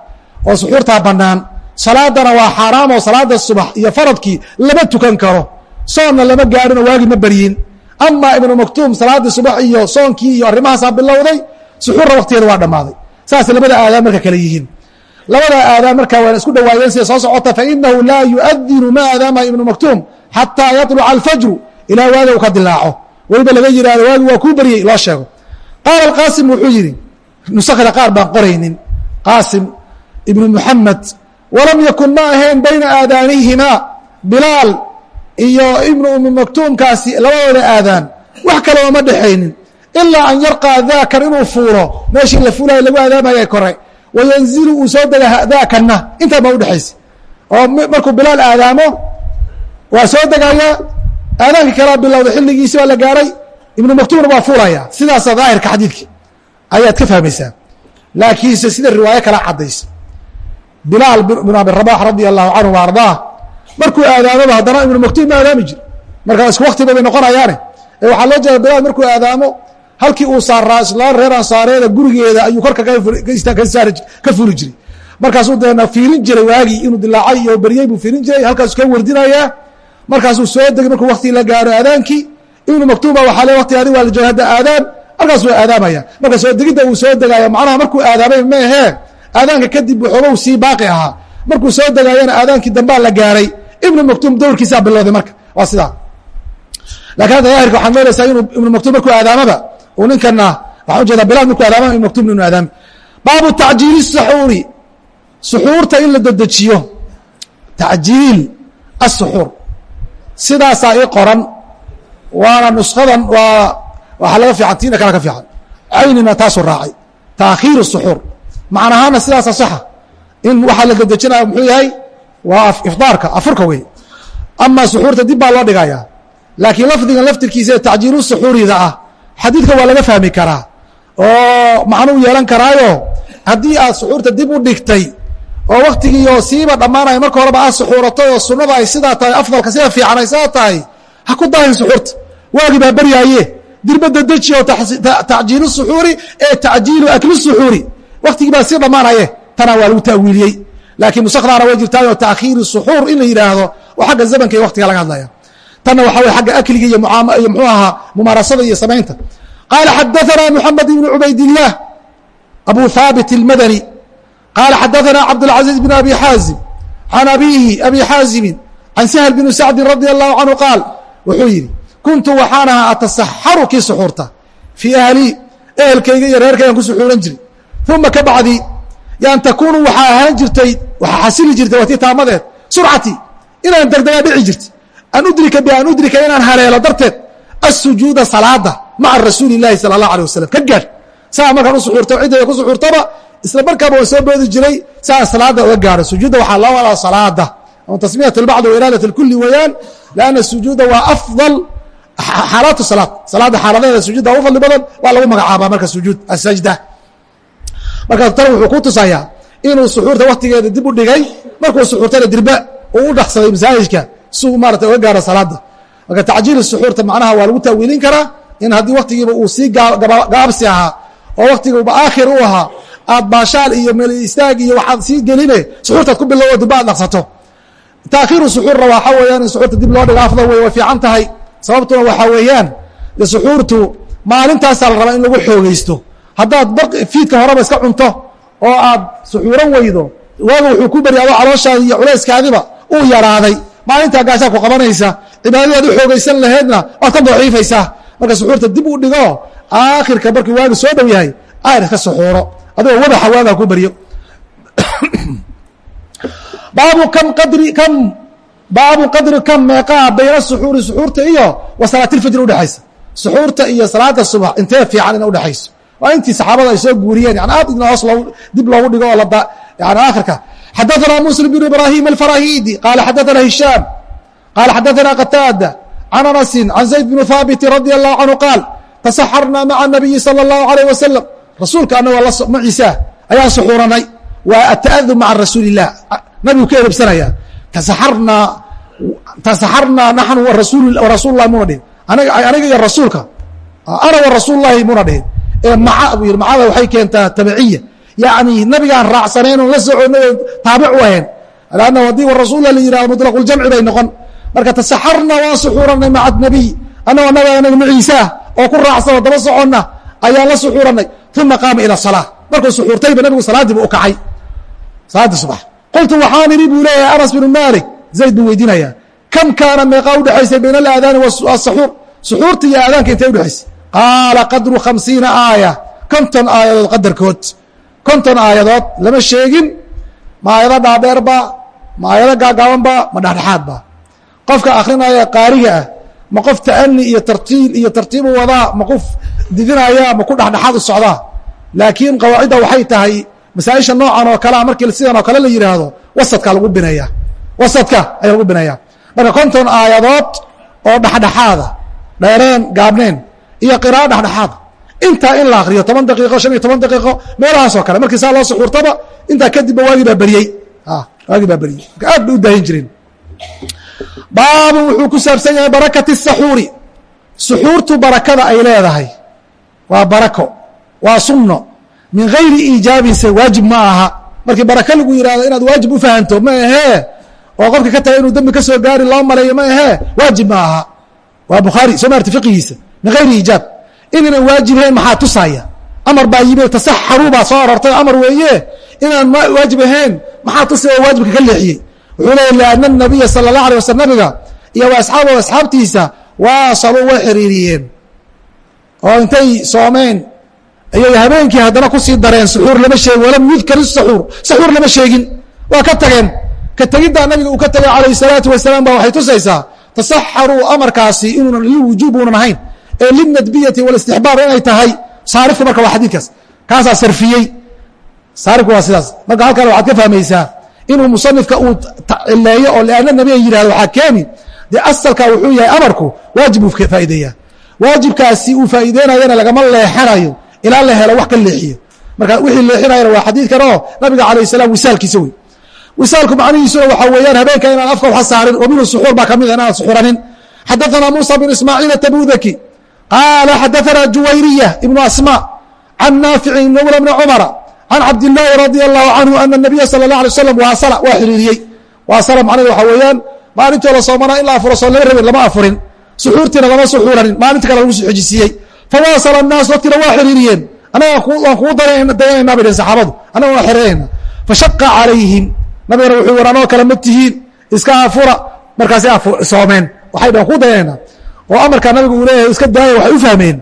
oo suxuurtaa bannaan. Salaadana waa xaaraam oo salaada subax iyo faradkii lama tukan karo. Soonna lama gaadhinoo waagi ma beryin ama ibnu maktuum salaadii subax iyo soonkii iyo arrimahaasaa bilowday suxuurra waktigeeda waa dhammaaday. Saas labada aadaan marka kale yihiin labada aadaan markaa waana isku dhawaadeen sida soo socota fainahu laa yuadinu ma aadaama ibnu maktuum xataa yaطluca alfajru ilaa waaga uu ka dilaaco. Weliba laga yihahdo waagi waa kuu beryey loo sheego. Qaala alqaasim wuxuu yidhi nusakda qaar baan qoraynin. Qaasim ibnu muxamed walam yakun ma ahayn bayna aadaanihimaa bilaal iyo ibnu umi maktuumkaasi labadooda aadaan. Wax kale ooma dhexaynin ilaa an yarqaa daakan inuu fuulo meeshii la fuulayo lagu aadaamaya kore wayanzilu uu soo dega daakanna intaa baa udhexaysa oo markuu bilaal aadaamo waa soo degayaa aadaanka kalea bilowda xilligiisi baa la gaaray. Ibnu maktuumna waa fuulaya. Sidaasa daahirka xadiidka. Ayaad ka fahmaysaa. Laakiinse sida riwaayo kala caddaysa bilaal bn abi rabax radia allahu canhu wa markuu aadaamaba haddana ibnu maktuum ma aadaami jir. Markaa isku waktiba bay noqonayaane. Waxaa loo jeeda bilaal markuu aadaamo halkii uu saaraa islaan reer ansaareeda gurigeeda ayuu korka ka fuli jiray. Markaasuu deena fiirin jiray waagii inuu dilaacay iyo beryey buu fiirin jiray halkaasuu ka wardinayaa markaasuu soo degay markuu wakti la gaaro aadaankii ibnu maktuuba waxaa le wakti adi waa la jooga hadda aadaan markaasuu aadaamaya. Marka soo degidda uu soo degaayo macnaha markuu aadaamay ma ahee aadaanka kadib waxoogow sii baaqi ahaa. Markuu soo degaayana aadaankii dambaa la gaaray ibnu maktuum dowrkiisaa bilowday marka waa sidaa. Lakin hadda daahirka waxaad moodaysaa inuu ibnu maktuum markuu aadaamaba ninkana waxaan ujeeda bilaal markuu aadaamaba ibnu maktuum inu aadaami baabu tacjiili saxuuri suxuurta in la dedejiyo tacjiil asuxuur sidaasaa ii qoran. Waana nuskadan waa waxaa laga fiican tiina kala ka fiican. Caynina taasuu raacay. Taakhiir suxuur. Macnahaana sidaasa saxa. In waxaa la dedejinaya muxuu yahay? Waa ifdaarka afurka wey ama suxuurta dib baa loo dhigayaa. Laakiin lafdigan laftirkiisa ee tacjiilu suxuurida ah xadiidka waa laga fahmi karaa. Oo macnuu yeelan karaayo haddii aad suxuurta dib u dhigtay oo waktigiioo siiba dhammaanaya marka horeba aad suxuuratay oo sunnada ay sidaa tahay afdalka sida fiican ay sidaa tahay ha ku daahin suxuurta. Waagi baa beryaaye dirba dedeji oo tacjiilu suxuuri ee tacjiilu akli suxuuri. Waktigii baa sii dhammaanaye. Tanaa waa lagu ta'wiiliyey. Laakiin musakdaana way jirtaayoo taakhiiri suxuur in la yidhaahdo oo xagga zamanka iyo waktiga laga hadlaya tanna waxa wey agga akliga iyo iyo mxuu ahaa mumaarasada iyo samaynta qaala xadaثana mxamed ibn cubaydiلlah abu haabit اlmadani qaala xadaثana cabdالcaزيiز bn abi xaazim can abihi abi xaazimin can sahl bn sacdi radي الlahu canhu qaal wuxuu yidhi kuntu waxaan ahaa atasaxaru kii suxuurta fii ahlii ehelkayga iyo reerkaygan ku suxuuran jiray uma ka bacdi yan takunu waxaa ahaan jirtay waxaa xasili jirtay watii taamadeed surcatii inaan degdegaa dhici jirtay an udrika bi an udrika inaan hareelo darteed asujuuda salaada maca rasuuli lahi sala allah aleh wasalam ka gaadh. Saa markaan u suxuurta ciddayda ku suxuurtaba isla markaaba waan soo boodi jiray saa salaada oga gaadho. Sujuudda waxaa loo wadaa salaada. Ama tasmiyat albacd wa iraadat alkuli weeyaan lanna sujuuda waa afdal xaalaatu salaad. Salaadda xaaladeeda sujuudda ugu fadli badan waa lagu magacaabaa marka sujuud asajda markaas tan wuxuu ku tusayaa inuu suxuurta wakhtigeeda dib u dhigay markuu suxuurtana dirba uu u dhaqsaday masaajijka si uu maarata uga gaaro salaada marka tacjiil suxuurta macnaha waa lagu taawiilin karaa in haddii waktigiiba uu sii gaabsi ahaa oo waktigiiba aakhir u ahaa aad baashaal iyo meel istaag iyo waxaad sii geline suxuurtaad ku bilowo dirba aad dhaqsato. Taakhiiru suxuurna waxaa weeyaan in suxuurta dib loo dhigo afdal wey way fiican tahay. Sababtuna waxaa weeyaan de suxuurtu maalintaasaa la rabaa in lagu xoogeysto haddaad fiidka horeba iska cunto oo aad suxuuran weydo waaga wuxuu ku beri adoo calooshaadi iyo culayskaadiba uu yaraaday maalintaa gaashaa ku qabanaysa cibaadadaad u xoogaysan laheedna waad ka daciifaysaa marka suxuurta dib u dhigo aakhirka markii waaga soo dhow yahay ayr iska suxuuro. Adigoo wadaxa waagaa ku beryo baabu kam qadri kam baabu qadri kam meeqaa bayna suxuuri suxuurta iyo wa salaatilfajri udhexaysa suxuurta iyo salaada subax intee fiican ina udhexayso waa intii saxaabada ay soo guuriyeen yani aad in hoos dib loogu dhigo oo yani aakhirka xadaثana muslim bn ibrahim alfarahidi qaala xadaثana hishaam qaala xadaثana qataada can anasin can zayd bn haabiti radi allahu canhu qaal tasaxarna maca nabiyi salى اllahu alayh wasalam rasuulka anagoo maciisa ayaan suxuuranay waa ata'adub maca rasuuli الlah nabigu ka edebsanaya tasaxarnaa tasaxarnaa naxnu rasuul lahi muna dhihin aniga iyo rasuulka ana wa rasuul lahi muna dhihin ee maca buu yidhi macada waxay keentaa tabiciya yacni nabigaan raacsanayn oon la soconay taabic u ahayn. Lanna haddii wa rasuullah la yihahdo mutlaqul-jamci bay noqon. Marka tasaxarna waan suxuuranay maca nabiy. Annagoo nabiga maciisaah oo ku raacsan oo daba soconna ayaan la suxuuranay uma qaama ila salaa markuu suxuurtayba nabigu salaadiiba u kacay. Salaadii subax. Qultu waxaan idhi buu leeyahay anas binu malik zayd buu weydiinayaa kam kaana meeqaa udhexaysay bayna alaadaani wasaxuur suxuurta iyo aadaanka intay udhexaysay qaala qadru khamsiina aaya. Konton aayadood qadarkood konton aayadood lama sheegin. Ma aayado dhaadheerba ma aayado gaagaabanba ma dhexdhexaadba qofka akrinaya qaariga ah ma qof ta'ani iyo tartiil iyo tartiibu wadaa ma qof didinaya ma ku dhexdhexaad u socdaa. Laakiin qawaacidda waxay tahay masaaisha noocan oo kalea markii sidan oo kale la yidhaahdo wasadka lagu bineeya wasadka ayaa lagu bineeyaa marka konton aayadood oo dhexdhexaada dheereen gaabneen iyo qiraa'o dhexdhexaada intaa in la akriyo toban daqiiqo shan iyo toban daqiiqo meelahaas oo kale markii saa loo suxuurtaba intaa kadibba waagii baa beriyey waagii baa beriyey marka aad bay u daahin jireen. Baabun wuxuu ku saabsan yahay barakati saxuuri. Suxuurtu barakada ay leedahay. Waa barako waa sunno. Min gayri iijaabinse waajib ma aha. Markii baraka lagu yihahdo inaad waajib u fahanto ma ahee. Oo qofka ka taga inuu dembi ka soo gaari loo maleeyo ma ahee. Waajib ma aha. Waa bukhaari soo maarti fiqigiisa min gayri iijaab inaynan waajibhayn maxaa tusaya? Amar baa yimi tasaxaruu baa soo arortay amar weeye inaan waajib ahayn maxaa tusaya oo waajibka ka leexiyey? Wuxuu leeya lianna nabiya sala allah alay waslam nabiga iyo wa asxaabtiisa waasaluu way xiriiriyeen. Oo intay soomeen ayay habeenkii haddana ku sii dareen suxuur lama sheegin walam yudkar saxuur saxuur lama sheegin. Waa ka tageen. Ka tegiddaa nabiga uu ka tegay calayh salaatu wasalaam ba waxay tusaysaa tasaxaruu amarkaasi inuunan lilwujuub uunan ahayn ee linadbiyati walistixbaab inay tahay saarifku marka waa xadiidkaas. Kaasaa sarfiyey. Saarifku waa sidaas. Marka halkan waxaad ka fahmaysaa inuu musanifka uu cileeyo oo lianna nabiga yihahdo waxaa keeni. Dee asalka wuxuu yahay amarku waajib uu faa'ideeyaa waajibkaasi uu faa'iideynayana lagama leexanayo ilaa la helo wax ka leexiyo. Marka wixii leexinayana waa xadiidkan oo nabiga calayh salaam wisaalkiisa wey. Wisaalku macnihiisuna waxaa weeyaan habeenka inaan afka waxa saarin oo minhu suxuur baa ka mid inaan suxuranin. Xadaثana musa bn ismaaciil atabudaki qaala xadaثana juwayriya ibnu asma can naaficin mawla bni cumara can cabdillaahi radia allahu canhu ana nabiya sala اlah alay slam waasala waa xiriiriyey waasala macnaheed waxaa weeyaan maalintoo la soomanaa in la afuro soo lama rabin lama afurin suxuurtiina lama suxuuranin maalinta kale lagu soo xejisiiyey fawaasala الnaas dadkiina waa xiriiriyeen anaga waan kugu dayanayna bay dhn saxaabadu annaga waan xiriirinayna fashaqa calayhim nabigana wuxuu war anoo kale ma tihiin iska afura markaasay soomeen waxay dhan ku dayanayna oo amarkaa nabigu uu leeyahay iska daaya waxay u fahmeen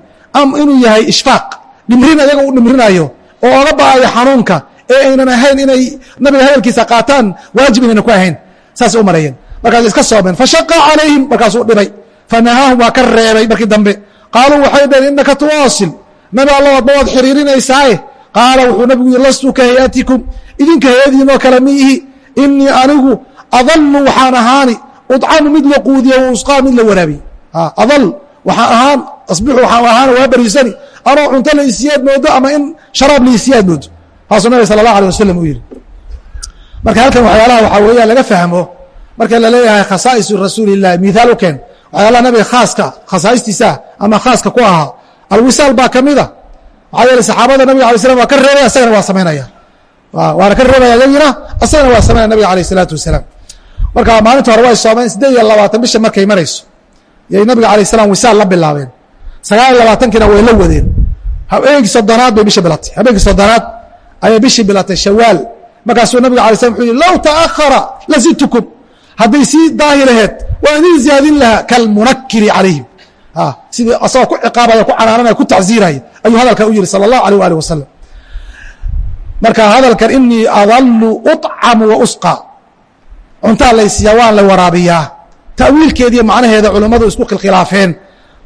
inuu yahay ishfaaq dhimrin ayaga u dhimrinayo oo oga ba'ayo xanuunka ee aynan ahayn inay nabiga hadalkiisa qaataan waajib inayna ku ahayn. Saasay u maleeyeen markaas iska soomeen. Fashaqa calayhim markaasuu dhibay. Fanahaahum waa ka reebay markii dambe. Qaaluu waxay dhaheen innaka tuwaasil. Nabi alla wadba waad xiriirinaysaaye qaala wuxuu nabigu yidhi lastu ka hayatikum. Idinka hayadiinoo kale mi ihi inii anigu adallu waxaan ahaani udcamu mid la quudiyo wa usqaa mid la waraabiye adal waxaan ahaan asbixu waxaan ahaan waa bariisani. Anoo cunto la isiyaad moodo ama in sharaab la isiyaad moodo. Taasuu nabiga sala allah alay wasalam uu yidhi marka halkan waxyaalaha waxaa weeyaan laga fahmo. Marka la leeyahay khasaa'isu rasuuli illahi mithaal u keen. Waxyaalaha nabiga khaaska khasaa'istiisa ama khaaska ku ahaa alwisaal baa ka mida maxaa yeele saxaabada nabiga alay slam waa ka reebaya asagana waa samaynaya waana ka reebaya yagina asagana waa samaynaya nabiga alayh isalaatu wasalaam. Marka maalinta hore way soomeen siddeed iyo labaatan bisha markay marayso yay nabiga alay slam wisaal la bilaabeen. Sagaal iyo labaatankiina way la wadeen. Habeenkii soddonaad bay bishii bilatay. Habeenkii soddonaad ayay bishii bilatay shawaal. Markaasuu nabiga alay slam wuxuu yihi low ta'ahara la hadday sii daahi laheed waa idin ziyaadin lahaa kalmunakiri calayhim. Ah, sidii asagoo ku ciqaabaya ku canaananaya ku tacsiiraya ayuu hadalkan u yihi sala allahu alيh waalih wasalam marka hadalkan inii adalu uطcamu wausqa cuntaa laysiiyaa waan la waraabiyaa ta'wiilkeediiyo macnaheeda culummadu isku khilkhilaafeen.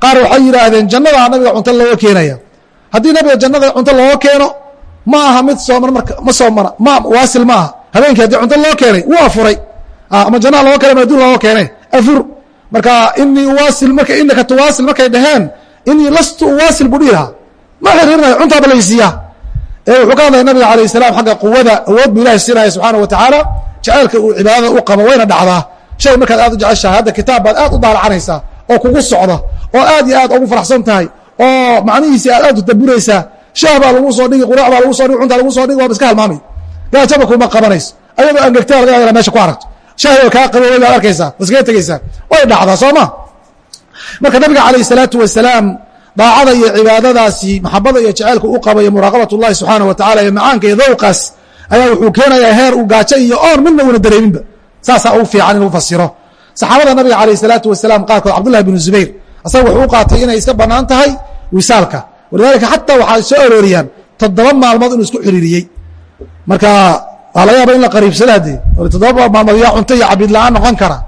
Qaar waxay yidhaahdeen jannadaa nabiga cunto looga keenaya. Haddii nabiga jannada cunto looga keeno ma aha mid sooman marka ma soomana ma waasil ma aha habeenkii haddii cunto loo keenay wuu afuray. Ama jannaha looga keenay maduun looga keenay. Afur. Marka inii uwaasil marka inaka tuwaasil markay dhaheen inii lastu uwaasil buu dhihi lahaa. Ma xiriirinayo cuntaaba laysiiyaa. Ee wuxuu ka hadlaya nabiga alayh salaam xagga quwada awood buu ilahi siinaya subxaana wa tacaala jaceylka uu cibaadada u qabo wayna dhacdaa shay markaad aad u jeceshahay hadda kitaab baad aad u daalacanaysaa oo kugu socda oo aad iyo aad ugu faraxsan tahay oo macnihiisi aad aad u daburaysaa shaah baa lagu soo dhigi qurac baa lagu so dhigi cuntaa lagu soo dhigi waaba iska halmaamay gaajaba kuma qabanayso. Ayadoo angegtaa laga yaalla meesha ku aragto shaahi oo kaa qaboobay baad arkaysaa waskaga tegeysaa way dhacdaa soo ma? Marka nabiga calayh salaatu wasalaam daacada iyo cibaadadaasi maxabada iyo jaceylka u qaba iyo muraaqabat اllahi subxaanaه wa tacala iyo macaanka iyo dowqaas ayaa wuxuu keenayaa heer uu gaajo iyo oon midna una dareeminba saasaa ugu fiican in u fasiro. Saxaabada nabiga calayh salaatu wasalaam qaarkood cabdullahi binu zubayr asaga wuxuu u qaatay inay iska bannaan tahay wisaalka. Walidaalika xataa waxaa soo arooriyaan toddoba maalmood inuu isku xiriiriyey marka waa laga yaaba in la qariibsada haddee toddoba maalmood yaa cunto iyo cabid la'aan noqon kara.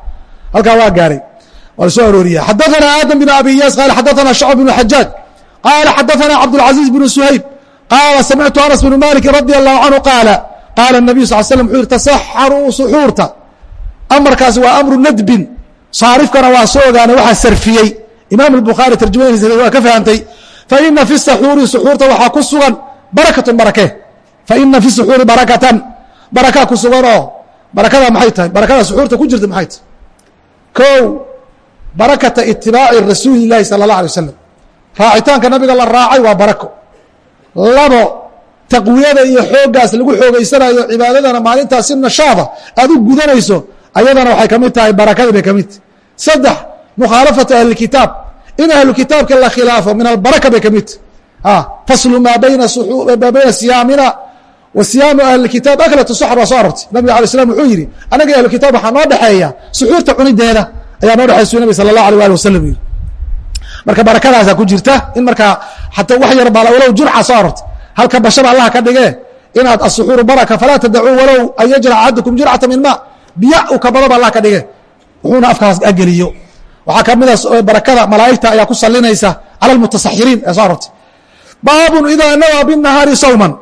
Halkaa waa gaaray. Waa la soo arooriya xadaana aadam bin abi iyaas qaala xadaana shacb binu xajaaj qaala xadaana cabdulcaziiz binu suhayb qaala samictu anas binu malikin radi allahu canhu qaala qaala nabiyu sal l slm wuxuu yihi tasaxaruu suxuurta amarkaasi waa amru nadbin saarifkana waa soo ogaanay waxaa sarfiyey imaam الbukhaari tarjumadiisa waa ka fahamtay faina fi saxuuri suxuurta waxaa ku sugan barakatu barake faina fi suxuuri barakatan barakaa ku sugan oo barakada maxay tahay barakada suxuurta ku jirta maxay tahay ko barakata itibaaci rasuuli اlahi salى اlه alay wasalam raacitaanka nabiga la raacay waa barako labo taqwiyada iyo xooggaas lagu xoogeysanayo cibaadadana maalintaas si nashaada aad u gudanayso ayadana waxay ka mid tahay barakadii bay ka mid tahay. Saddex mukhaalafatu ahlikitaab in ahlu kitaabka la khilaafo min albaraka bay ka mid tahay. Faslu maa bayna siyaamina. Wa siyaamu ahli kitaab aklatu saxr waa soo arortay nabiga alay slam wuxuu yidhi anaga ahlu kitaab waxaa noo dhexeeya suxuurta cunideeda. Ayaa noo dhexaysu nabig sala allah alيh ali wasalam yidhi. Marka barakadaasaa ku jirta in markaa xataa wax yar baa walow jurca soo arortay halka bashaba allah ka dhige inaad asuxuuru baraka falaa tadacuu walow an yajrac axadukum jurcata min ma biya u kabadaba allah ka dhige wuxuuna afkaas ageliyo waxaa kamida barakada malaa'igta ayaa ku salinaysa cala almutasaxiriin ee soo arortay baabun idaa nawaa binahaari sawman.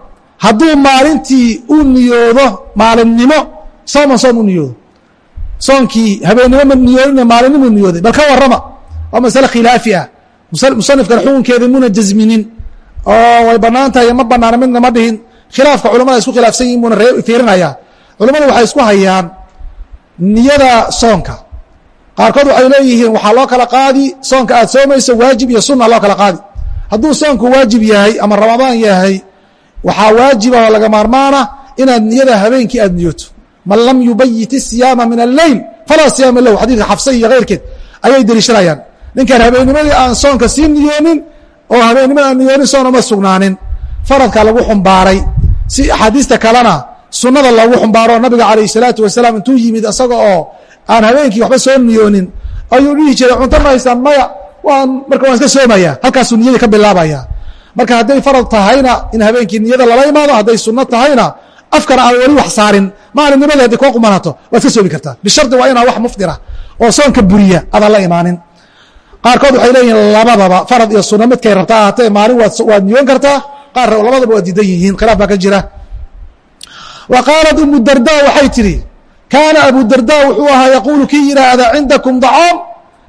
Hadduu maalintii u niyoodo maalinimo sooman soom u niyoodo. Soonkii habeennimo ma niyoodina maalinnimu niyooday. Bal ka warrama. Waa masale khilaafi ah musanifkan xukunkeeda muna jasminin oo way bannaan tahay ma banaana midna ma dhihin. Khilaafka culamada isku khilaafsan yihiin buuna fiirinayaa culamadu waxay isku hayaan niyada soonka. Qaarkood waxay leeyihiin waxaa loo kala qaadi soonka aad soomayso waajib iyo sunna loo kala qaadi. Hadduu soonku waajib yahay ama ramadaan yahay waxaa waajiba oo laga maarmaana inaad niyada habeenkii aad niyoto man lam yubayit الsiyaama min alleyl falaa siyaama lahu. Xadiidka xafse iyo keyrkeed ayay deliishanayaan. Ninkaan habeennimadii aan soonka sii niyoonin oo habeennimada aan niyoonin soon uma sugnaanin. Faradka lagu xumbaaray. Si axaadiista kalena sunnada loogu xumbaaro nabiga calayh الsalaatu wasalaam intuu yimid isaga oo aan habeenkii waxba soo niyoonin ayuu dhihi jiray cunto mahaysaan maya waan marka waan iska soomaya halkaasuu niyadii ka bilaabaya. Marka hadday farad tahayna in habeenkii niyada lala imaado hadday sunno tahayna afkana aan weli wax saarin. Maalinnimadii hadday koo qumanato waad ka soomi kartaa. Bishardi waa inaa wax mufdira oo soonka buriya adaan la imaanin. Qaarkood waxay leeyihiin labadaba farad iyo sunno midkay rabtaa ahaatee maalin waad niyoon kartaa qaar labadaba waa diidan yihiin khilaaf baa ka jira wa qaalat umu darda waxay tidhi kaana abu darda wuxuu ahaa yaquulu kii yidhaahda cindakum dacaam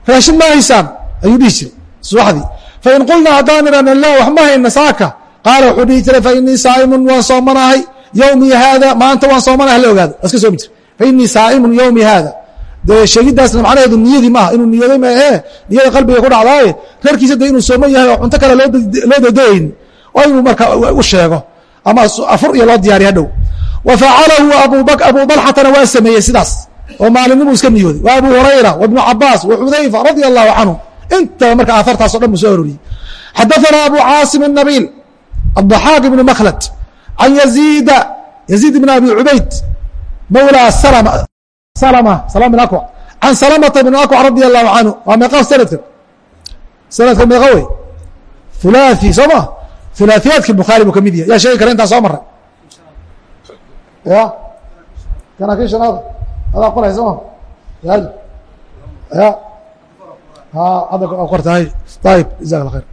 raashin ma haysaan ayuu dhihi jiray subaxdii. Fain qulnaa haddaan idhahna lah wax ma hayna saaka. Qaala wuxuu dhihi jiray fainii saa'imun waan soomanahay yowmii haada maanta waan soomanahay hala ogaado. Waa iska soomi jira fainii saa'imun yowmi haada. Dee sheegidaasna macnaheedu niyadii maaha inuu niyooday maahee niyada qalbiga ku dhacdaaye reerkiisa de inuu sooman yahay oo cunto kale loo dadayn oo inuu marka u sheego ama afur iyo loo diyaariya hadhow wa facalahu abu dalxatana waa sameeyey sidaas oo maalinimuu iska niyooday wa abu hurayra wa ibnu cabaas wa xudayfa radia allahu canhum intaba marka aaartaas o dhan buu soo aroriyey xadaثana abu caasim الnabiil الضaxaaq ibn makhlad can yaziida yaziid ibn abi cubayd mawla salma salm bin akwac can salamata bn akwac radia allahu canhu waa meeqa sanadka sanadka meeqa wey hulaaثi soo ma hulaaثiyaadki bukhaari buu ka mid yahay yaa sheegi kara intaa soo maray ya. Kanaakin shanaada adaa qoray sooma yaadi ya. A hadda qortahay ayib jaza alla khayr.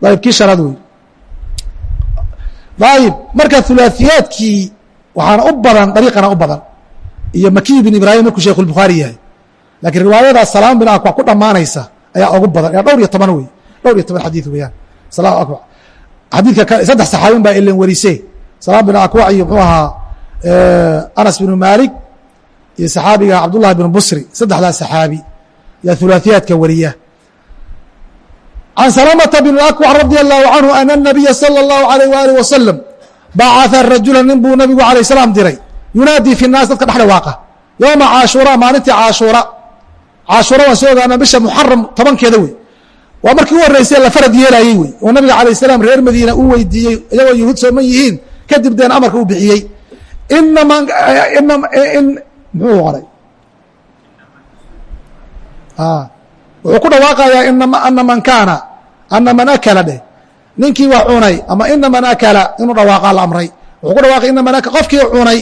Baara kii shanaad wey ayib marka hulaaثiyaadkii waxaana u badan dariiqana u badan. Iyo makiy bin ibraahim markuu sheikh اbukhaari yahay. Lakiin riwaayada salaam bin akwac ku dhammaanaysa ayaa ugu badan. Aa dhowr iyo toban wey dhowr iyo toban xadii weeyaan. Salaam akwac xadiidka saddex saxaabin baa ilan warise salaam bin akwac iyo mxuu ahaa anas binu malik iyo saxaabiga cabdullahi bin busri saddexdaas saxaabi yaa hulaaثiyaadka wariya can salamata bn akwac radia allahu canhu ana الnabiya salى اllahu alayh waalih wasalam bacaa rajula nin buu nabigu alayh salaam diray yunaadii fi naas dadka dhex dhawaaqa yowma caashuura maalintii caashuura caashuura waan soo ogaana bisha muxaram tobankeeda wey waa markii u horreysay la farad yeelaayey wey oo nabiga alayh salaam reer madiina uu weydiiyey iyagoo yuhuud sooman yihiin kadib deen amarka uu bixiyey inama in muxuu qoray wuxuu ku dhawaaqayaa ana man kaana ana man akala dheh ninkii wax cunay ama ina man akala inuu dhawaaqa la amray wuxuu ku dhawaaqay ina man qofkii cunay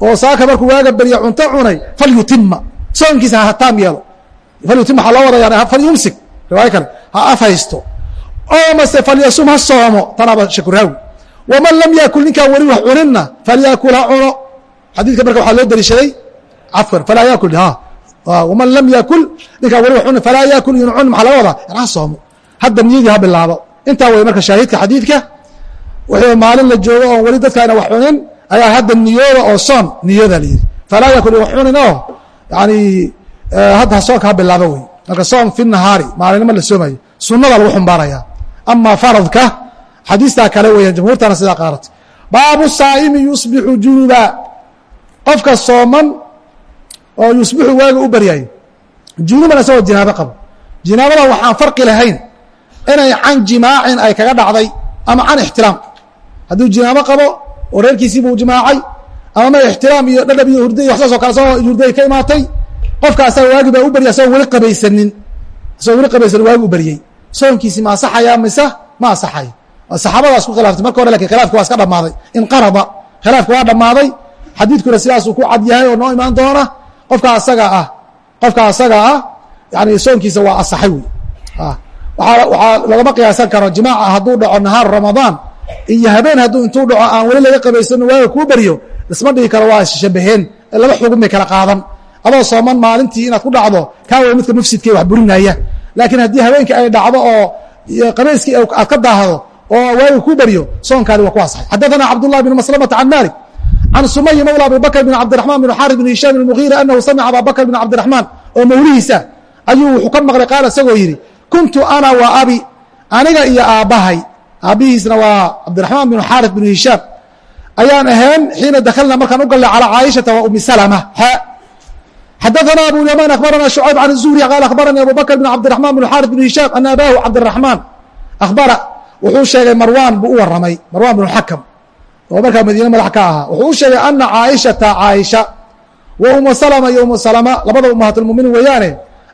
oo saaka markuu waaga beriya cunto cunay falyutima soonkiisa ha taam yeelo falyutima waxaa loo wadaya falyumsik riwaayo kale ha afhaysto oo mase falyasum ha soomo tanaaba shakuraawi waman lam yakul ninkaan weli wax cuninna falyakul ha cuno. Xadiidka marka waxaa loo deliishaday cafwan falaa yakul waman lam yakul ninkaan weli wax cunin falaa yakul inu cun maxaa laga wadaa? Yan ha soomo. Hadda niyadii ha bilaabo. Intaa way marka shaahidka xadiidka wixii maalin la joogo oon weli dadka ayna wax cunin ayaa hadda niyooda oo soon niyooda la yidhi. Falaa yakul wax cunin oo yani hadda soonka ha bilaabo wey marka soom fi nahaari maalinimo la soomayo. Sunada lagu xumbaaraya ama faradka xadiistaa kale weeyaan jamhuurtana sidaa qaarat baabu saa'imi yusbixu junuba qofka sooman oo yusbixu waaga u baryayo junuban isagoo jinaabo qabo. Jinaabada waxaan farqi lahayn inay can jimaacin ay kaga dhacday ama can ixtiraam. Hadduu jinaabo qabo oo reerkiisii buu jimaacay ama ma ixtiraam iyo dhadhab iyo hurda iyo wax saasoo kale asagoo hurday ka imaatay qofka asaga waagi baa u baryay asagoo weli qabaysanin. Asagoo weli qabaysanin waagi u baryey soonkiisi ma asaxaya mise ma asaxayo saxaabadaas ku khilaaftay marka hore laakiin khilaafki waa iska dhammaaday. Inqarada khilaafki waa dhammaaday. Xadiidkuna sidaasuu ku cad yahay oo noo imaan doona. Qofka asaga ah qofka asaga ah yani soonkiisa waa asaxay wey waxaa lagama qiyaasan karo jimaaca hadduu dhaco nahaar ramadaan iyo habeen hadduu intuu dhaco aan weli laga qabaysano waaga kuu beryo isma dhigi karo waa shabaheen laba xugum bay kala qaadan. Adoo sooman maalintii inaad ku dhacdo kaa way midka mufsidka wax burinaya. Laakiin haddii habeenkii ay dhacdo oo qabayskii aad ka daahdo oo waaga kuu beryo soonkaadi waa ku asaxay xadaثana cabdالlah بn maslamata can malik can sumay mawla abi bakr bn cabdiرaحman bn xaari bn hishaam bn mugiira anahu samica aba bakr bn cabdiرaحmaan oo mawlihiisa ayuu wuxuu ka maqlay qaala isagoo yidhi kuntu ana wa abi aniga iyo aabbahay aabihiisna waa cabdiraxmaan binu xaarif binu hishaam ayaan ahayn xiina dakalna markaan u galnay calى caaishata wa umi salma xadaثna abu yaman akhbarana شhucayb can الzuhri qaal akhbaranii abu bakr bn cabdiraحman bn xaarif bn hishaam ana abahu cabdiraحmaan akhbara wuxuu sheegay marwan buu u waramay marwan bn xakam oo markaa madiine madax ka ahaa wuxuu u sheegay ana caaishata caaisha wa umu salma iyo umu salma labada umahaat اlmuminiin weeyaane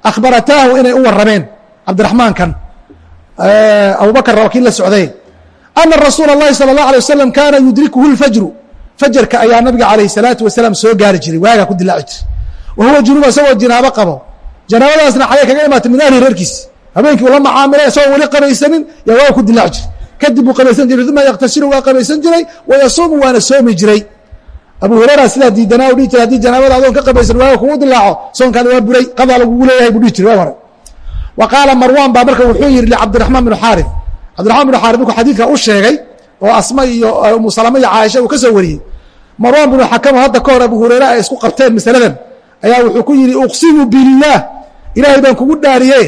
akhbarataahu inay u warameen cabdiraحmaankan abu bakr wakiil la socday ana rasuula اlahi salى الlaه alيه wasalam kaana yudrikuhu اlfajru fajarka ayaa nabiga alayh الsalaatu wasalaam soo gaari jiray waagaa ku dilaaci jiray wa huwa junuba isagoo jinaabo qabo janaabadaasna xagee kaga imaatay min ahli reerkiis habeenkii ula macaamilay isagoo weli qabaysanin yaa waaga ku dilaaci jiray. Kadib buu qabaysan jiray uma yaktasilu waa qabaysan jiray wayasuumu waana soomi jiray. Abu hurera sidaa diidanaa u dhihi jiray haddii janaabada adoon ka qabaysan waaga kugu dilaaco. Soonkaada waa buray qadaa lagugu leeyahay buu dhihi jiray waa hore wa qaala marwan baa marka wuxuu yihi licabdiraxmaan binu xaarif. Cabdiraxman binu xaarif markuu xadiidka u sheegay oo asma iyo umu salama iyo caaisha uu ka soo wariyey marwan binu xakamo hadda ka hor abu hureyre ay isku qabteen masaladan. Ayaa wuxuu ku yidhi uqsimu biاllaah ilaahay baan kugu dhaariye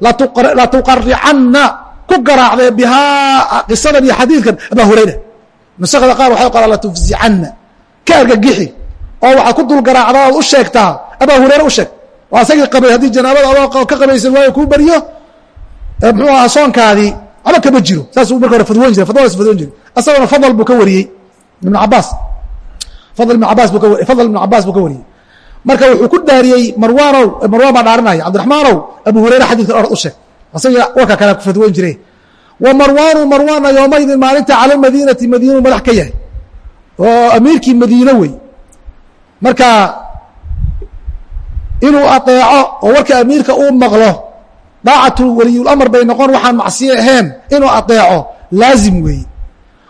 latuqaricanna ku garaacdee bihaa qisadan iyo xadiidkan abaa hurayra. Nusakda qaar waxay qoraa latufzicanna ka argagixi oo waxaad ku dul garaacdaa ood u sheegtaa abaa hureyre u sheeg. Waa asagii qabay haddii janaabada adoo ka qabaysan waayo kuu baryo muxuu ahaa soonkaadii waxba kama jiro. Saasuu marka hore fadwoon jiray fadwadaas fadwoon jiray. Asagona fadl buu ka wariyey ibnu cabaas fadl ibnu cabaas buu ka fadl ibnu cabaas buu ka wariyey marka wuxuu ku dhaariyey marwaanow marwaan baa dhaarinaya cabdiraxmaanow abu hureyre xadiidkan orad u sheeg. Asagii warka kale ku fadwoon jiray. Wa marwaanu marwaanna yoomaydin maalinta cala madiinati madiinuu madax ka yahay. Oo amiirkii madiine wey. Marka inuu adeeco oo warka amiirka uu maqlo daacatu waliyulamar bay noqon waxaan macsiye ahayn inuu adeeco laazim weeye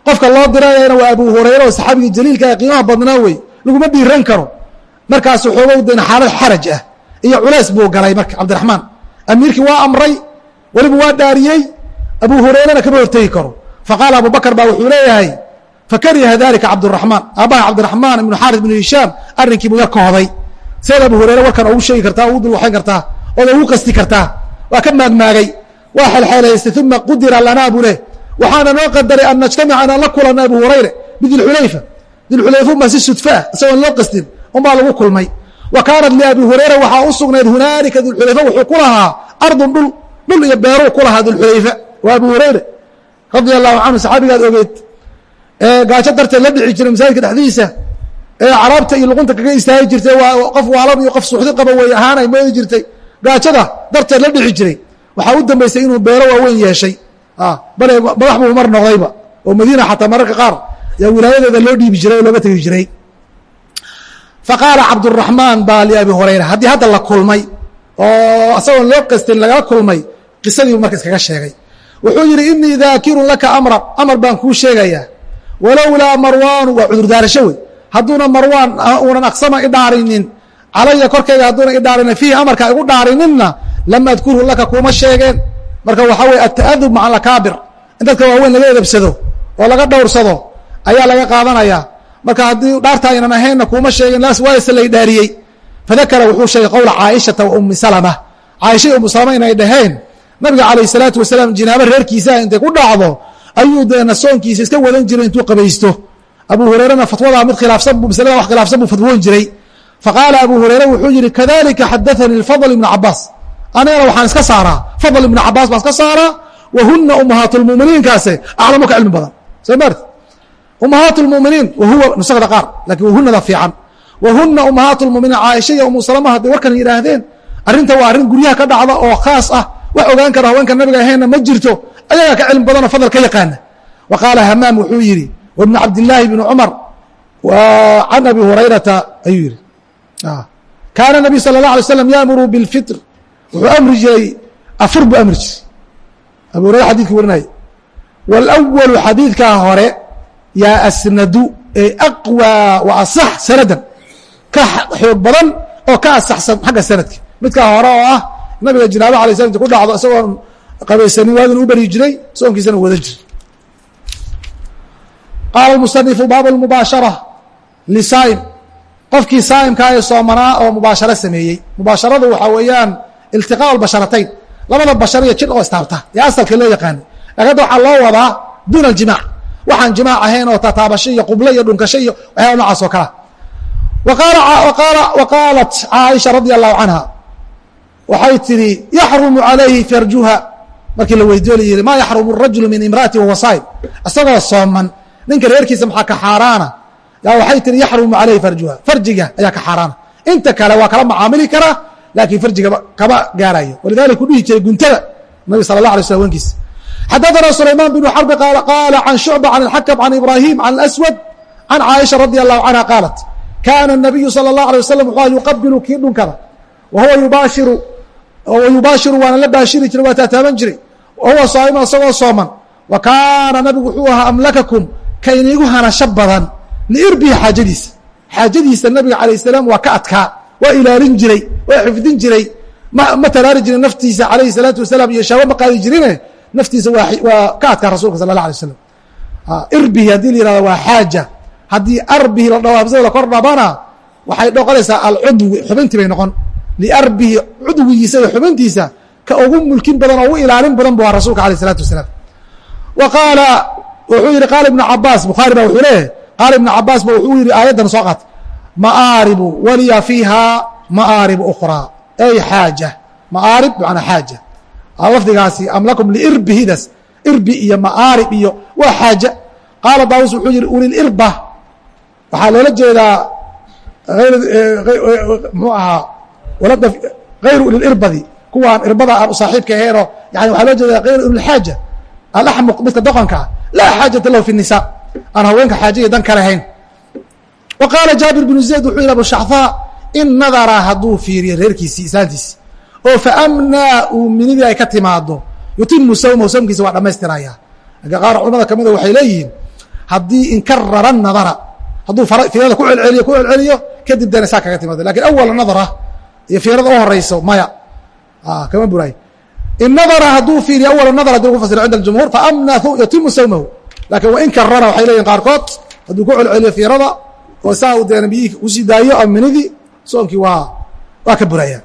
qofka loo dirayana waa abu hurayre oo saxaabigii jaliilka ee qiimaha badnaa wey. Laguma dhiiran karo markaasu xoogow deen xaalad xaraj ah. Iyo culays buu galay marka cabdiraxmaan. Amiirkii waa amray weliba waa dhaariyey abu hurayrena kama hortegi karo. Faqaala abu bakr baa wuxuu leeyahay fakariha dalika cabdiraxmaan. Aabbaha cabdiraxmaan ibnu xaaris ibnu hishaam arrinkii buu yar kahooday seed abu hureyre warkan ugu sheegi kartaa ugu dulwaxayn kartaa ood ugu qasti kartaa. Waa ka maagmaagay waa xelxeelaystay uma qudira lanaa buu leh waxaana noo qadaray an najtamica inaan la kulanno abu hurayre bidilxulayfa dilxulayfa unbaa si sudfaah isagoon loo qastin unbaa lagu kulmay. Wa kaanat liabi hurayra waxaa u sugnayd hunaalika dilxulayfa wuxuu ku lahaa ardun dhul dhul iyo beeruu ku lahaa dilxulayfa waa abu hurayre radia allahu canhu saxaabigaad ogeed ee gaajo darteed la dhici jiray masaajidka dhexdiisa ee caraabta iyo luqunta kaga istaagi jirtay qof waalan iyo qof suuxdi qaba wey ahaan ay jirtay. Gaajada darteed la dhici jiray. Waxaa u dambaysay inuu beero waaweyn yeeshay. Bale madax buu mar noqdayba oo madiina xataa mararka qaar yaa wilaayadeeda loo dhiibi jiray oo looga tegi jiray faqaala cabduraxmaan baa liabi hurayra haddii hadda la kulmay oo asagoon loo qastin lagala kulmay qisadiibu marka iskaga sheegay. Wuxuu yidhi inii daakirun laka amra. Amar baan kuu sheegayaa. Walowlaa marwaanu waa cudurdaarasho wey hadduuna marwaan uunan aqsama idhaarinin calaya korkayga hadduuna idhaarinin fiihi amarka igu dhaarininna lam adkurhu laka kuuma sheegeen. Marka waxaa weye ata'adub maca in dadka waaweyn laga edabsado oo laga dhowrsado ayaa laga qaadanaya marka haddii dhaarta aynan ahaynna kuuma sheegin laas waayse lay dhaariyey fadakara wuxuu sheegay qowla caaishata wa ummi salama. Caaisha iyo ummu salama inay dhaheen nabiga calayh salaatu wasalaam jinaabo reerkiisaah intay ku dhacdo ayuu deena soonkiisa iska wadan jiray intuu qabaysto. Abu hureyrena fatwadaa mid khilaafsan bu maslada wax khilaafsan buu fatwoon jiray. Faqaala abu hureyre wuxuu yihi kadalika xadaanii fadl ibnu cabaas anigana waxaan iska saaraa. Fadl ibnu cabaas baan iska saaraa wa huna umahaat lmuminiinkaase aclamu ka cilmi badan. Soo maarti umahaat lmuminiin wahuwa nusakda qaar lakin wahunada fiican wa huna umahaat lmuminiin caaisha iyo umu salama hadday warkan yidhaahdeen arrinta waa arrin guryaha ka dhacda oo khaas ah wax ogaan kara haweenka nabiga ahaynna ma jirto ayagaa ka cilmi badanoo fadl ka yaqaana wa qaala hamaam wuxuu yidhi wbn cabdillaahi bn cumar can abi hurayrata ayuu yihi kaana nabiy sala اlah alay slam yaamuru biاlfitr wuxuu amri jiray afur buu amri jiray abu hurayra xadidkii warinaya wاlأwalu xadiidkaa hore yaa asnadu ee aqwى wa asax sanadan. Ka xoog badan oo ka asaxsan xagga sanadka midkaa hore oo ah nabiga jinaaba alay inti ku dhacdo isagoon qabaysanin waagin u beri jiray soonkiisana wadan jiray. Qaala musanifu baabu lmubaashara lisaa'im qofkii saa'imkaa ee soomanaa oo mubaasharo sameeyey. Mubaasharadu waxaa weeyaan iltiqaa lbasharatayn labada bashar iyo jidh oo istaabta. Ee asalka loo yaqaana laakiin hadda waxaa loo wadaa duuna aljimac waxaan jimaac ahayn oo tataabasho iyo qublo iyo dhunkasho iyo waxyaaba nocaas oo kalea wa qaalat caaisha radia allahu canha waxay tidhi yaxrumu calayhi farjuha markii la weydiyo la yihi maa yaxrumu rajulu min imraati wahuwa saa'im? Isagoo sooman ninka reerkiisa maxaa ka xaaraana? Yaa waxay tihi yaxrumu calayhi farjuha farjiga ayaa ka xaaraana. Inta kale waa kala macaamili karaa laakiin farjiga kama gaarayo. Walidalik u dhihi jiray guntada nabi sala allah alay slam wankiisa xadaثna sulayman bn xarbi qaala can shucba can اxakm can ibrahim can aswad can caaisha radi allahu canha qaalat kana الnabiyu salى اllah alيه wasalam wuxuu yuqabilu kii dhunkada wahuwa yubaashiru yubaashiru waana la baashiri jiray waa taataaban jiray wahuwa saaiman isagoo sooman wa kaana nabigu wuxuu ahaa amlakakum ka iniigu hanasho badan liirbihi xaajadiisa xaajadiisa nabiga alayه الsalaam waa ka adkaa waa ilaalin jiray waa xifdin jiray ma taraari jirin naftiisa alayhi الsalaatu wasalaam iyo shaawo ma qaadi jirine naftiisa waa kaadka rasulka sal la alay slam ah, irbihi haddii la yihahdo waa xaaja. Haddii arbihi la dhaho hamsada la kor dhabana waxay noqonaysaa alcudwi xubintii bay noqon. Liarbihi cudwigiisa iyo xubintiisa ka ugu mulkin badan oo ugu ilaalin badan bu waa rasulka alay الsalatu wasalaam. Wa qaala wuxuu yihi qaala ibnu cabaas bukhaari ba wuxuu leeyahy qaala ibnu cabaas ba wuxuu yihi aayaddan soo qat maaaribu waliya fiiha maaaribu ukraa ay xaaja maaarib manaa xaaja lafdigaasi amlakum liirbihidas irbi iyo maaarib iyo waa xaaja. Qaala daawus wuxuu yihi ulilirba waxaa loola jeedaa mxuu ahaa hayru ulilirbadi kuwaan irbada aan u saaxiibka aheenoo yani waxaa loo jeedaa hayru ulilxaaja alaxmuq midka doqonka laa xaajata lahu fi nisa aan haweenka xaajiya dan ka lahayn. Wa jaabir binu zayd wuxuu yihi abu shacfaa in nadara hadduu fiiriyo reerkiisii islaantiisi oo faamnaa uu minidii ay ka timaado yutimu sawmahu sawmkiisa waa dhamaystiraya marka qaar culamada kamida waxay leeyihiin haddii inkarara nadara hadduu fiirada ku celceliyo ku celceliyo kadib dana saa kaga timaado. Lakin awala nadara iyo fiirada u horeyso maya. Kama buraay in nadara hadduu fiiriyo awala nadar haddii lagu fasiro cinda jumhuur faamnaa yutimu sawmahu. Lakin wain karara waxay leeyihiin qaarkood hadduu ku celceliyo fiirada oo saa uu deena biyihii u sii daayo ama minidii soomkii waa waa ka buraya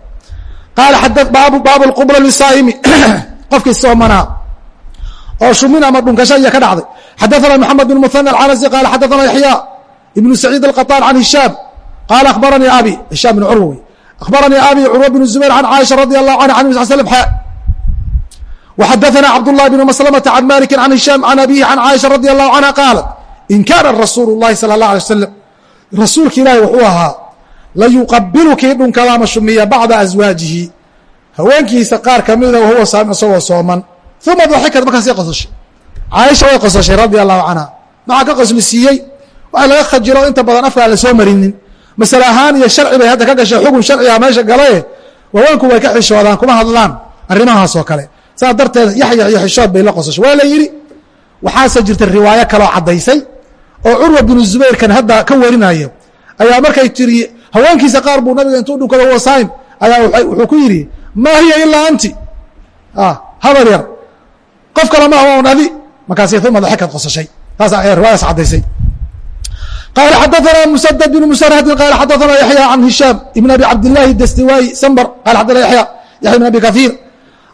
baabu qubra lisaaimi qofkii soomanaa oo shumin ama dhunkasho iya ka dhacday xadaana mxamed bn muhana alcanasi qaala xadaana yaxya ibnu saciid alqaطaan can hishaam qaala abaranii abi hishaam bn curwa wey akhbaranii abi curwa bn zubayr can caaisha radi allahu anha an nabi sal slm waxadaana cabdullahi bn maslamata can maliki can hishaam can abihi can caaisha radi allahu canha qaalat in kaana rasuulu llahi sala اlah alay wasalam rasuulka ilahi wuxuu ahaa layuqabilu kii dhunkada ama shumiya bacda aswaajihi haweenkiisa qaar kamida wahuwa saam isagoo sooman. Uma daxikad markaasii qososhay caaisha way qososhay radia allahu canha. Maxaa ka qosli siiyey waxa laga khajiro inta badan afka aan la soo marinin. Masale ahaan iyo sharci bay hadda ka gashay xugun sharciga meesha galae haweenku way ka xishoodaan kuma hadlaan arrimahaas oo kale. Saas darteed yaxya iyo xishood bay la qososhay waa la yidhi waxaase jirta riwaayo kaloo caddaysay oo curwa binu zubayrkan hadda ka warinayo ayaa markay tiri haweenkiisa qaar buu nabiga intuu dhunkada wasaim ayaa wuxuu ku yidhi maa hiya ilaa anti. Ah, Hadal yar. Qof kale maaha waa adi markaas uma daxakad qosashay. Taas riwaayadaas caddaysay. Qaala xadaanaa musadad bn musanadin qaala xadaanaa yaxya can hishaam ibn abi cabdillaahi destiwaayi samber qala xadana yaya yaxya ibn abi kaiir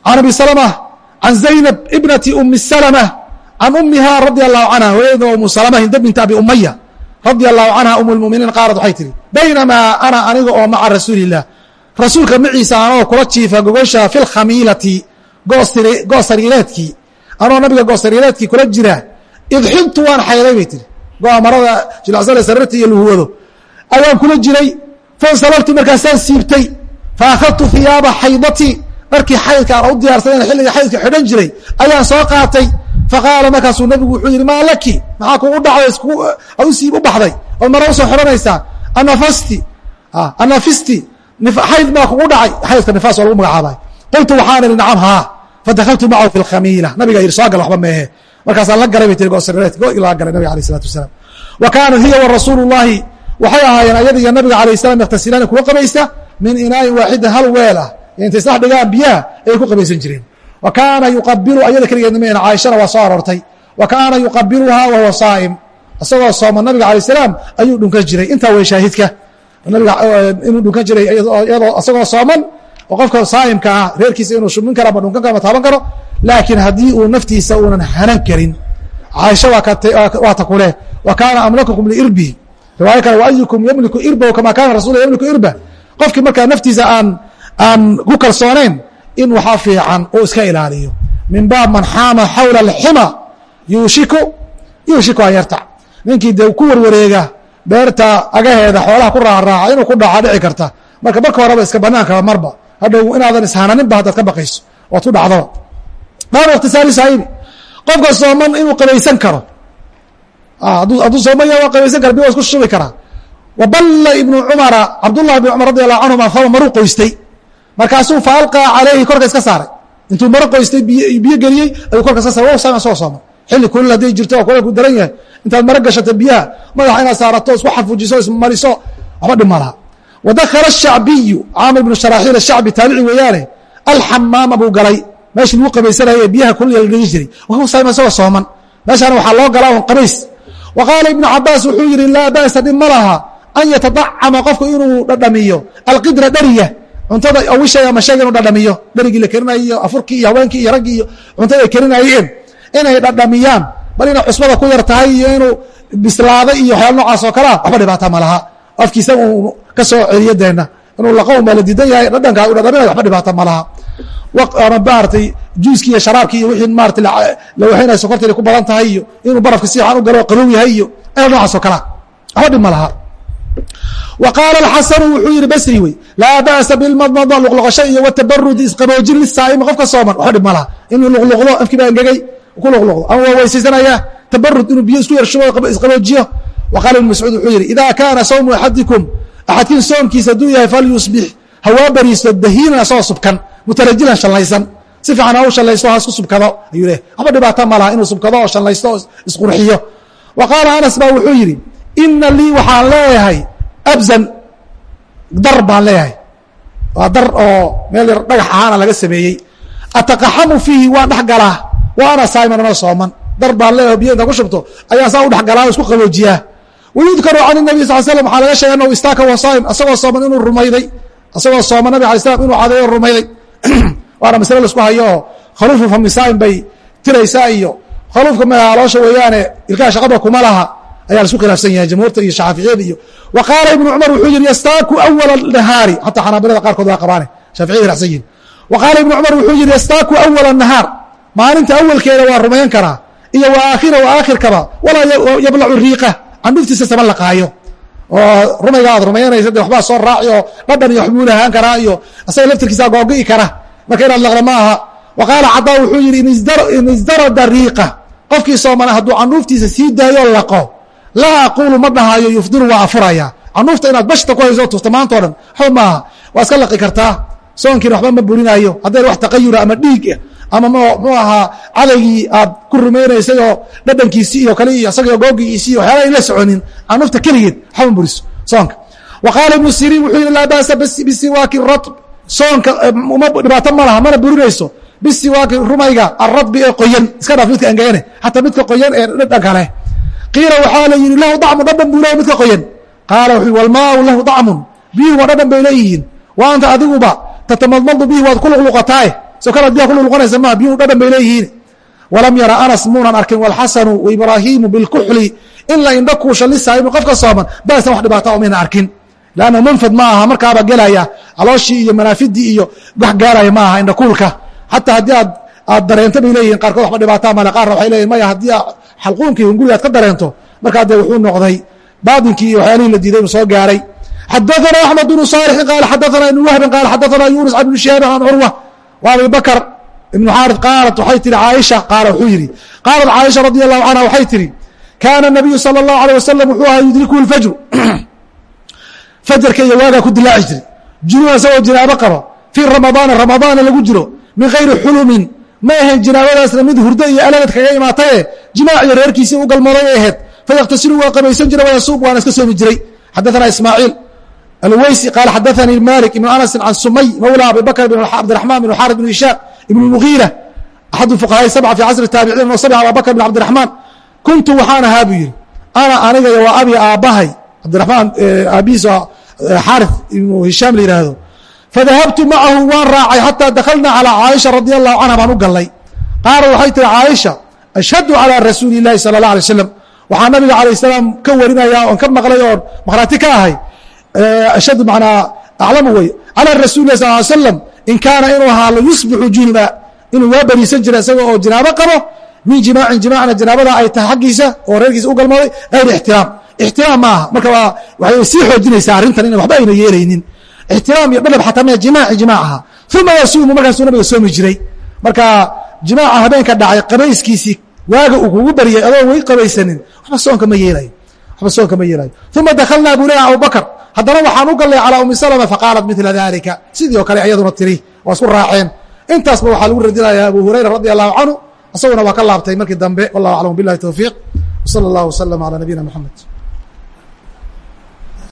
can abi salama can zaynab ibnati umi salama can umiha radi allahu canha hooyada umu salama hindabinta abi umaya radia allahu canha um qaalad waxay tihi baynamaa ana aniga oo maca rasuuli الlah rasuulka maciisa anoo kula jiifa gogosha fi lkhamiilati goosariireedkii anoo nabiga goosariireedkii kula jira idxintu waan xayday bay tihi go-a marada jilacsane sarirta iyo luhuwado ayaan kula jiray fansalabtu markaasaan siibtay fa akhadtu hiyaaba xaydatii xaydka aan u diyaarsanan xilliga xaydka xidhan jiray ayaan soo qaatay faqaala markaasuu nabigu wuxuu yihi maa laki maxaa kugu dhacday ad u baxday ood mara u soo xidhanaysaa anafasti anafisti xayd maa kugu dhacay xaydka nifaas waa lagu magacaabay qultu waxaan ihi nacam haa fadakaltu macahu fi lkhamiila nabiga yidhi soo gal waxba meehe markaasaan la galay bay tiri goosarireed go laga galay nabiga alayh isalatu wasalaam wa kaanat hiya wa rasuulu llahi waxay ahaayeen ayada iyo nabiga alayh salam yakhtasilaani kuwa qabaysta min inaayin waaxidin hal weel ah intay isdhex dhigaan biyaha ayay ku qabaysan jireen wa kaana yuqabilu ayada keligeed ma caaishana waa soo aroortay. Wa kaana yuqabiluha wahuwa saa'im. Isagoo sooma nabiga alayh salaam ayuu dhunkan jiray. Intaa way shaahidka. Nabiga inuu dhunkan jiray iyadoo isagoo sooman oo qofka saa'imka ah reerkiisa inuu shumin karo ama dhunkan karo ama taaban karo laakiin haddii uu naftiisa uunan hanan karin. Caaisha waa ta kuleh wa kaana amlakukum liirbihi riwaayo kale waayukum yamliku irbahu kama kaana rasul yamliku irba. Qofkii markaa naftiisa aan aan ku kalsoonayn in waxaa fiican uu iska ilaaliyo. Min baab man xaama xawla alxima yuushiku yuushiku an yartac ninkii dee ku warwareega beerta agaheeda xoolaha ku raaraaca inuu ku dhaca dhici karta. Marka marka horeba iska banaankaba marba. Hadhow inaadan ishananinba haddaad ka baqayso oad ku dhacdaba baabu ikhtisaari saahibi qofka sooman inuu qabaysan karo. Hadduu sooman yaha waa qabaysan kara bi isku shubi karaa. Wa balla ibnu cumara cabdullahi bn cumar radi allahu canhuma faba maruu qoystay markaasuu fa alqaa calayhi korka iska saaray. Intuu maro qoystay biyo geliyey ayuu korka iska saaray. Wa soo sooman xilli kulil hadday jirto oo kuleelku daran yahay intaad maro gashata biyaha madaxa inaad saarato isku xafuujiso ismariso waxba dhib ma laha. Wa dakala shacbiyu caamir bnu sharaaxiil ashacbi taabici weeyaane alxamaama buu galay. Meeshii lagu qabaysanayay biyaha kulil la dhigi jiray. Wahu saima isagoo sooman. Meeshaana waxaa loo galaa un qabays wa qaala ibnu cabaas wuxuu yihi laa ba'sa dhib ma laha an yatadacama qofku inuu dhadhamiyo. Alqidra dheriya cuntada awishay ama shayga inuu dhadhamiyo dherigii la kerinayo iyo afurkii iyo haweenkii iyo raggii iyo cuntada ay kerinayeen inay dhadhamiyaan bal inay cusbada ku yar tahay iyo inuu bislaaday iyo waxyaala noocaas oo kalea waxba dhibaata ma laha. Afkiisa uu ka soo celiyo deena inuu laqown baa la diidan yahay dhadhanka u dhadhaminayo waxba dhibaata ma laha. Maaratay juuskii iyo sharaabkii iyo wixii maarata la waxaynaya sokorta inay ku badan tahay iyo inuu barafka si fiican u galo qabow yahay iyo ayal noocaas oo kalea waxba dhib ma laha wa qaala alxasanu wuxuu yihi basri wey laa ba'sa bilmadmada luqluqasho iyo watabarudi isqaboojin lisaa'imi qofka sooman. Waxba dhib ma laha. Inuu luqluqdo afkii baa engegay ku luqluqdo. Ama waa weysaysanaya tabarud inuu biyo isku yarshubo isqaboojiyo. Wa qaala ibn mascuud wuxuu yihi ida kaana sawmu axadikum axadkiin soomkiisa hadduu yahay falyusbix hawaa bariisto dahiinan asagoo subkan mutarajilan shallaysan. Si fiican ha u shallaysto ha isku subkado. Ayuu leh waxba dhibaata ma laha inuu subkado oo shallaysto oo isqurxiyo. Wa qaala anas baa wuxuu yidhi ina lii waxaan leeyahay abzan dar baan leeyahay. Waa dar oo meel yar dhagax ahaana laga sameeyey. Ataqaxamu fiihi waan dhex galaa. Wa sooman. Dar baan leeyahay biyo intaan ku shubto ayaan saa u dhex isku qaboojiyaa. Wayudkaru can الnabi sal slam waxaa laga sheegay anahu istaaka wa asagoo sooman inuu rumayday. Asagoo sooman nabig alay slam inuu cadeeyo rumayday. Waana masle la isku hayo. Oo khaluufu fami saa'im bay tiraysaa iyo khaluufka magaaloosha weeyaane ilkaha shaqaba kuma laha ayaa la isku khilaafsan yahay jamhuurta iyo shaaficiyada iyo wa qaala ibnu cumar wuxuu yihi yastaaku awala nahaari xataa xanaabilada qaarkood waa qabaane shaficiyada racsan yihiin wa qaala ibnu cumar wuxuu yihi yastaaku awala nahaar maalinta awalkeeda waa rumayn karaa iyo wa aakhira wa aakhirkaba walaa yablacu riiqa candhuftiisa sama laqaayo oo rumayga aad rumaynaysa de waxbaa soo raaci oo dhadhan iyo waxbuu lahaan karaa iyo asaga laftirkiisa googi'i kara. Marka inaad laqda ma aha. Wa qaala cadaa wuxuu yihi in isdarada riiqa. Qofkii soomana hadduu candhuuftiisa sii daayo laqo laa aquulu ma dhahayo yufdiru waa afuraya. Canuufta inaad bashta ku hayso tufta maanta o dhan waxba maaha. Waa iska laqi kartaa. Soonkiina waxba ma burinayo haddayna wax taqayura ama dhiig ama mxuu ahaa cadaygii aad ku rumaynaysay oo dhadhankiisii iyo kale iyo isagao googigiisii iyo waxyaala la soconin canuufta keligeed waxba ma buriso. Soonka. Wa qaala ibnu siriin wuxuu yihi laa ba'sa bisiwaaki ratb soonka dhibaato ma laha mana burinayso. Bisiwaaki rumayga aradbi ee qoyan. Iska dhaaf midka angegane xataa midka qoyan ee dhadhanka leh qiila waxaa la yihi lahu dacmu dhadhan buu leeyahy midka qoyan. Qaala wuxuu walmaau lahu dacmun biyuhu waa dhadhan bay leeyihiin. Wa anta adiguba tatamadmadu bihi waad ku luqluqataaye. So kalaad biyaha ku luqluqanaysa maha biyuhu dhadhan bay leeyihiin. Walam yara anas muunan arkin walxasanu waibraahimu bilkuxli in la indha kuusha lisaaibi qofka sooman baasan wax dhibaata mayna arkin. Lanna manfad ma aha markaaba gelaya calooshii iyo manaafidii iyo wax gaaraya ma aha indhakuulka xataa haddii aad dareento bay leeyihiin qaarkood waxba dhibaata male qaarna waxay leeyihiin maya haddii xalquunkii hungurigaad ka dareento markaa dee wuxuu noqday baadinkii iyo waxyaalihii la diiday soo gaaray. Xadaana axmed bnu saalixin qaala xadaana ibnu wahbin qaala xadaana yuunus can ibnu shihaabin can curwa wa abi bakr ibnu xaari qaalat waxay tihi caaisha qaala wuxuu yidhi qaalat caaisha radi allahu canha waxay tihi kaana nabiyu sala allahu alay wasalam wuxuu ahaa yudrikuhu lfajru fajarka iyo waagaa ku dilaaci jiri junuban isagoo jinaabo qabo fii ramadaana ramadaana lagu jiro min hayri xulumin ma ahayn jinaabadaasna mid hurdo iyo alalad kaga imaataye jimaac iyo u galmooday ahayd. Fayktasilu waa qabaysan jiray wayasuuq waana iska soomi jiray xadaana ismaaciil. Alweysi qaal xadaanii malik ibnu anasin can sumay mawla abibakr bn cabdiraxman bn xaris bn hishaam ibn mugiira axadu fuqahaai sabca fi casri taabiciin oo sabca abubakr bn cabdiraxmaan kuntu waxaan ahaa buu ana anigaya waa abi aabbahay. Cabdiramaan eh, aabihiis xaari eh, ibnu hishaam la yidhaahdo fadahabtu macahu waan raacay xataa dakhalna calىa caaisha radi allahu canha baan u galnay qaala waxay tihi caaisha ashhadu calىa rasuuli اlahi salى اlah alay slam waxaa nabiga alayه salaam ka warinaya oon ka maqlay oon makhraati ka ahay ashhadu manaa aclamu wey calى rasuuli lah sal ly slam in kaana inuu ahaa layusbixu junuba inuu waa beriisan jira isaga oo jinaabo qabo min jimaacin jimaacna jinaabada ay tahay xaggiisa oo reerkiisa u galmooday hayr ixtiraam ixtiraam ma aha marka waa waxay sii xoojinaysaa arrintan ina waxba ayna yeelaynin ixtiraam iyo dhadhab xataa maya jimaaci jimaac ahaa uma yasuumu markaasuu nabiga soomi jiray marka jimaaca habeenka dhacay qabayskiisii waaga uu kugu baryay adoo way qabaysanin waba soonka ma yeelayo waxba soonka ma yeelayo uma dakhalnaa buu leeyahay abubakr haddana waxaan u gallay calaa ummi salama faqaalat midla dalika sidii oo kale iyaduna tiri waa isku raaceen intaasba waxaa lagu radinaya abu hurayra radi allahu canhu isaguna waa ka laabtay markii dambe wallah aclam bilahi towfiiq wsala allahu waslama calaa nabiyina moxamed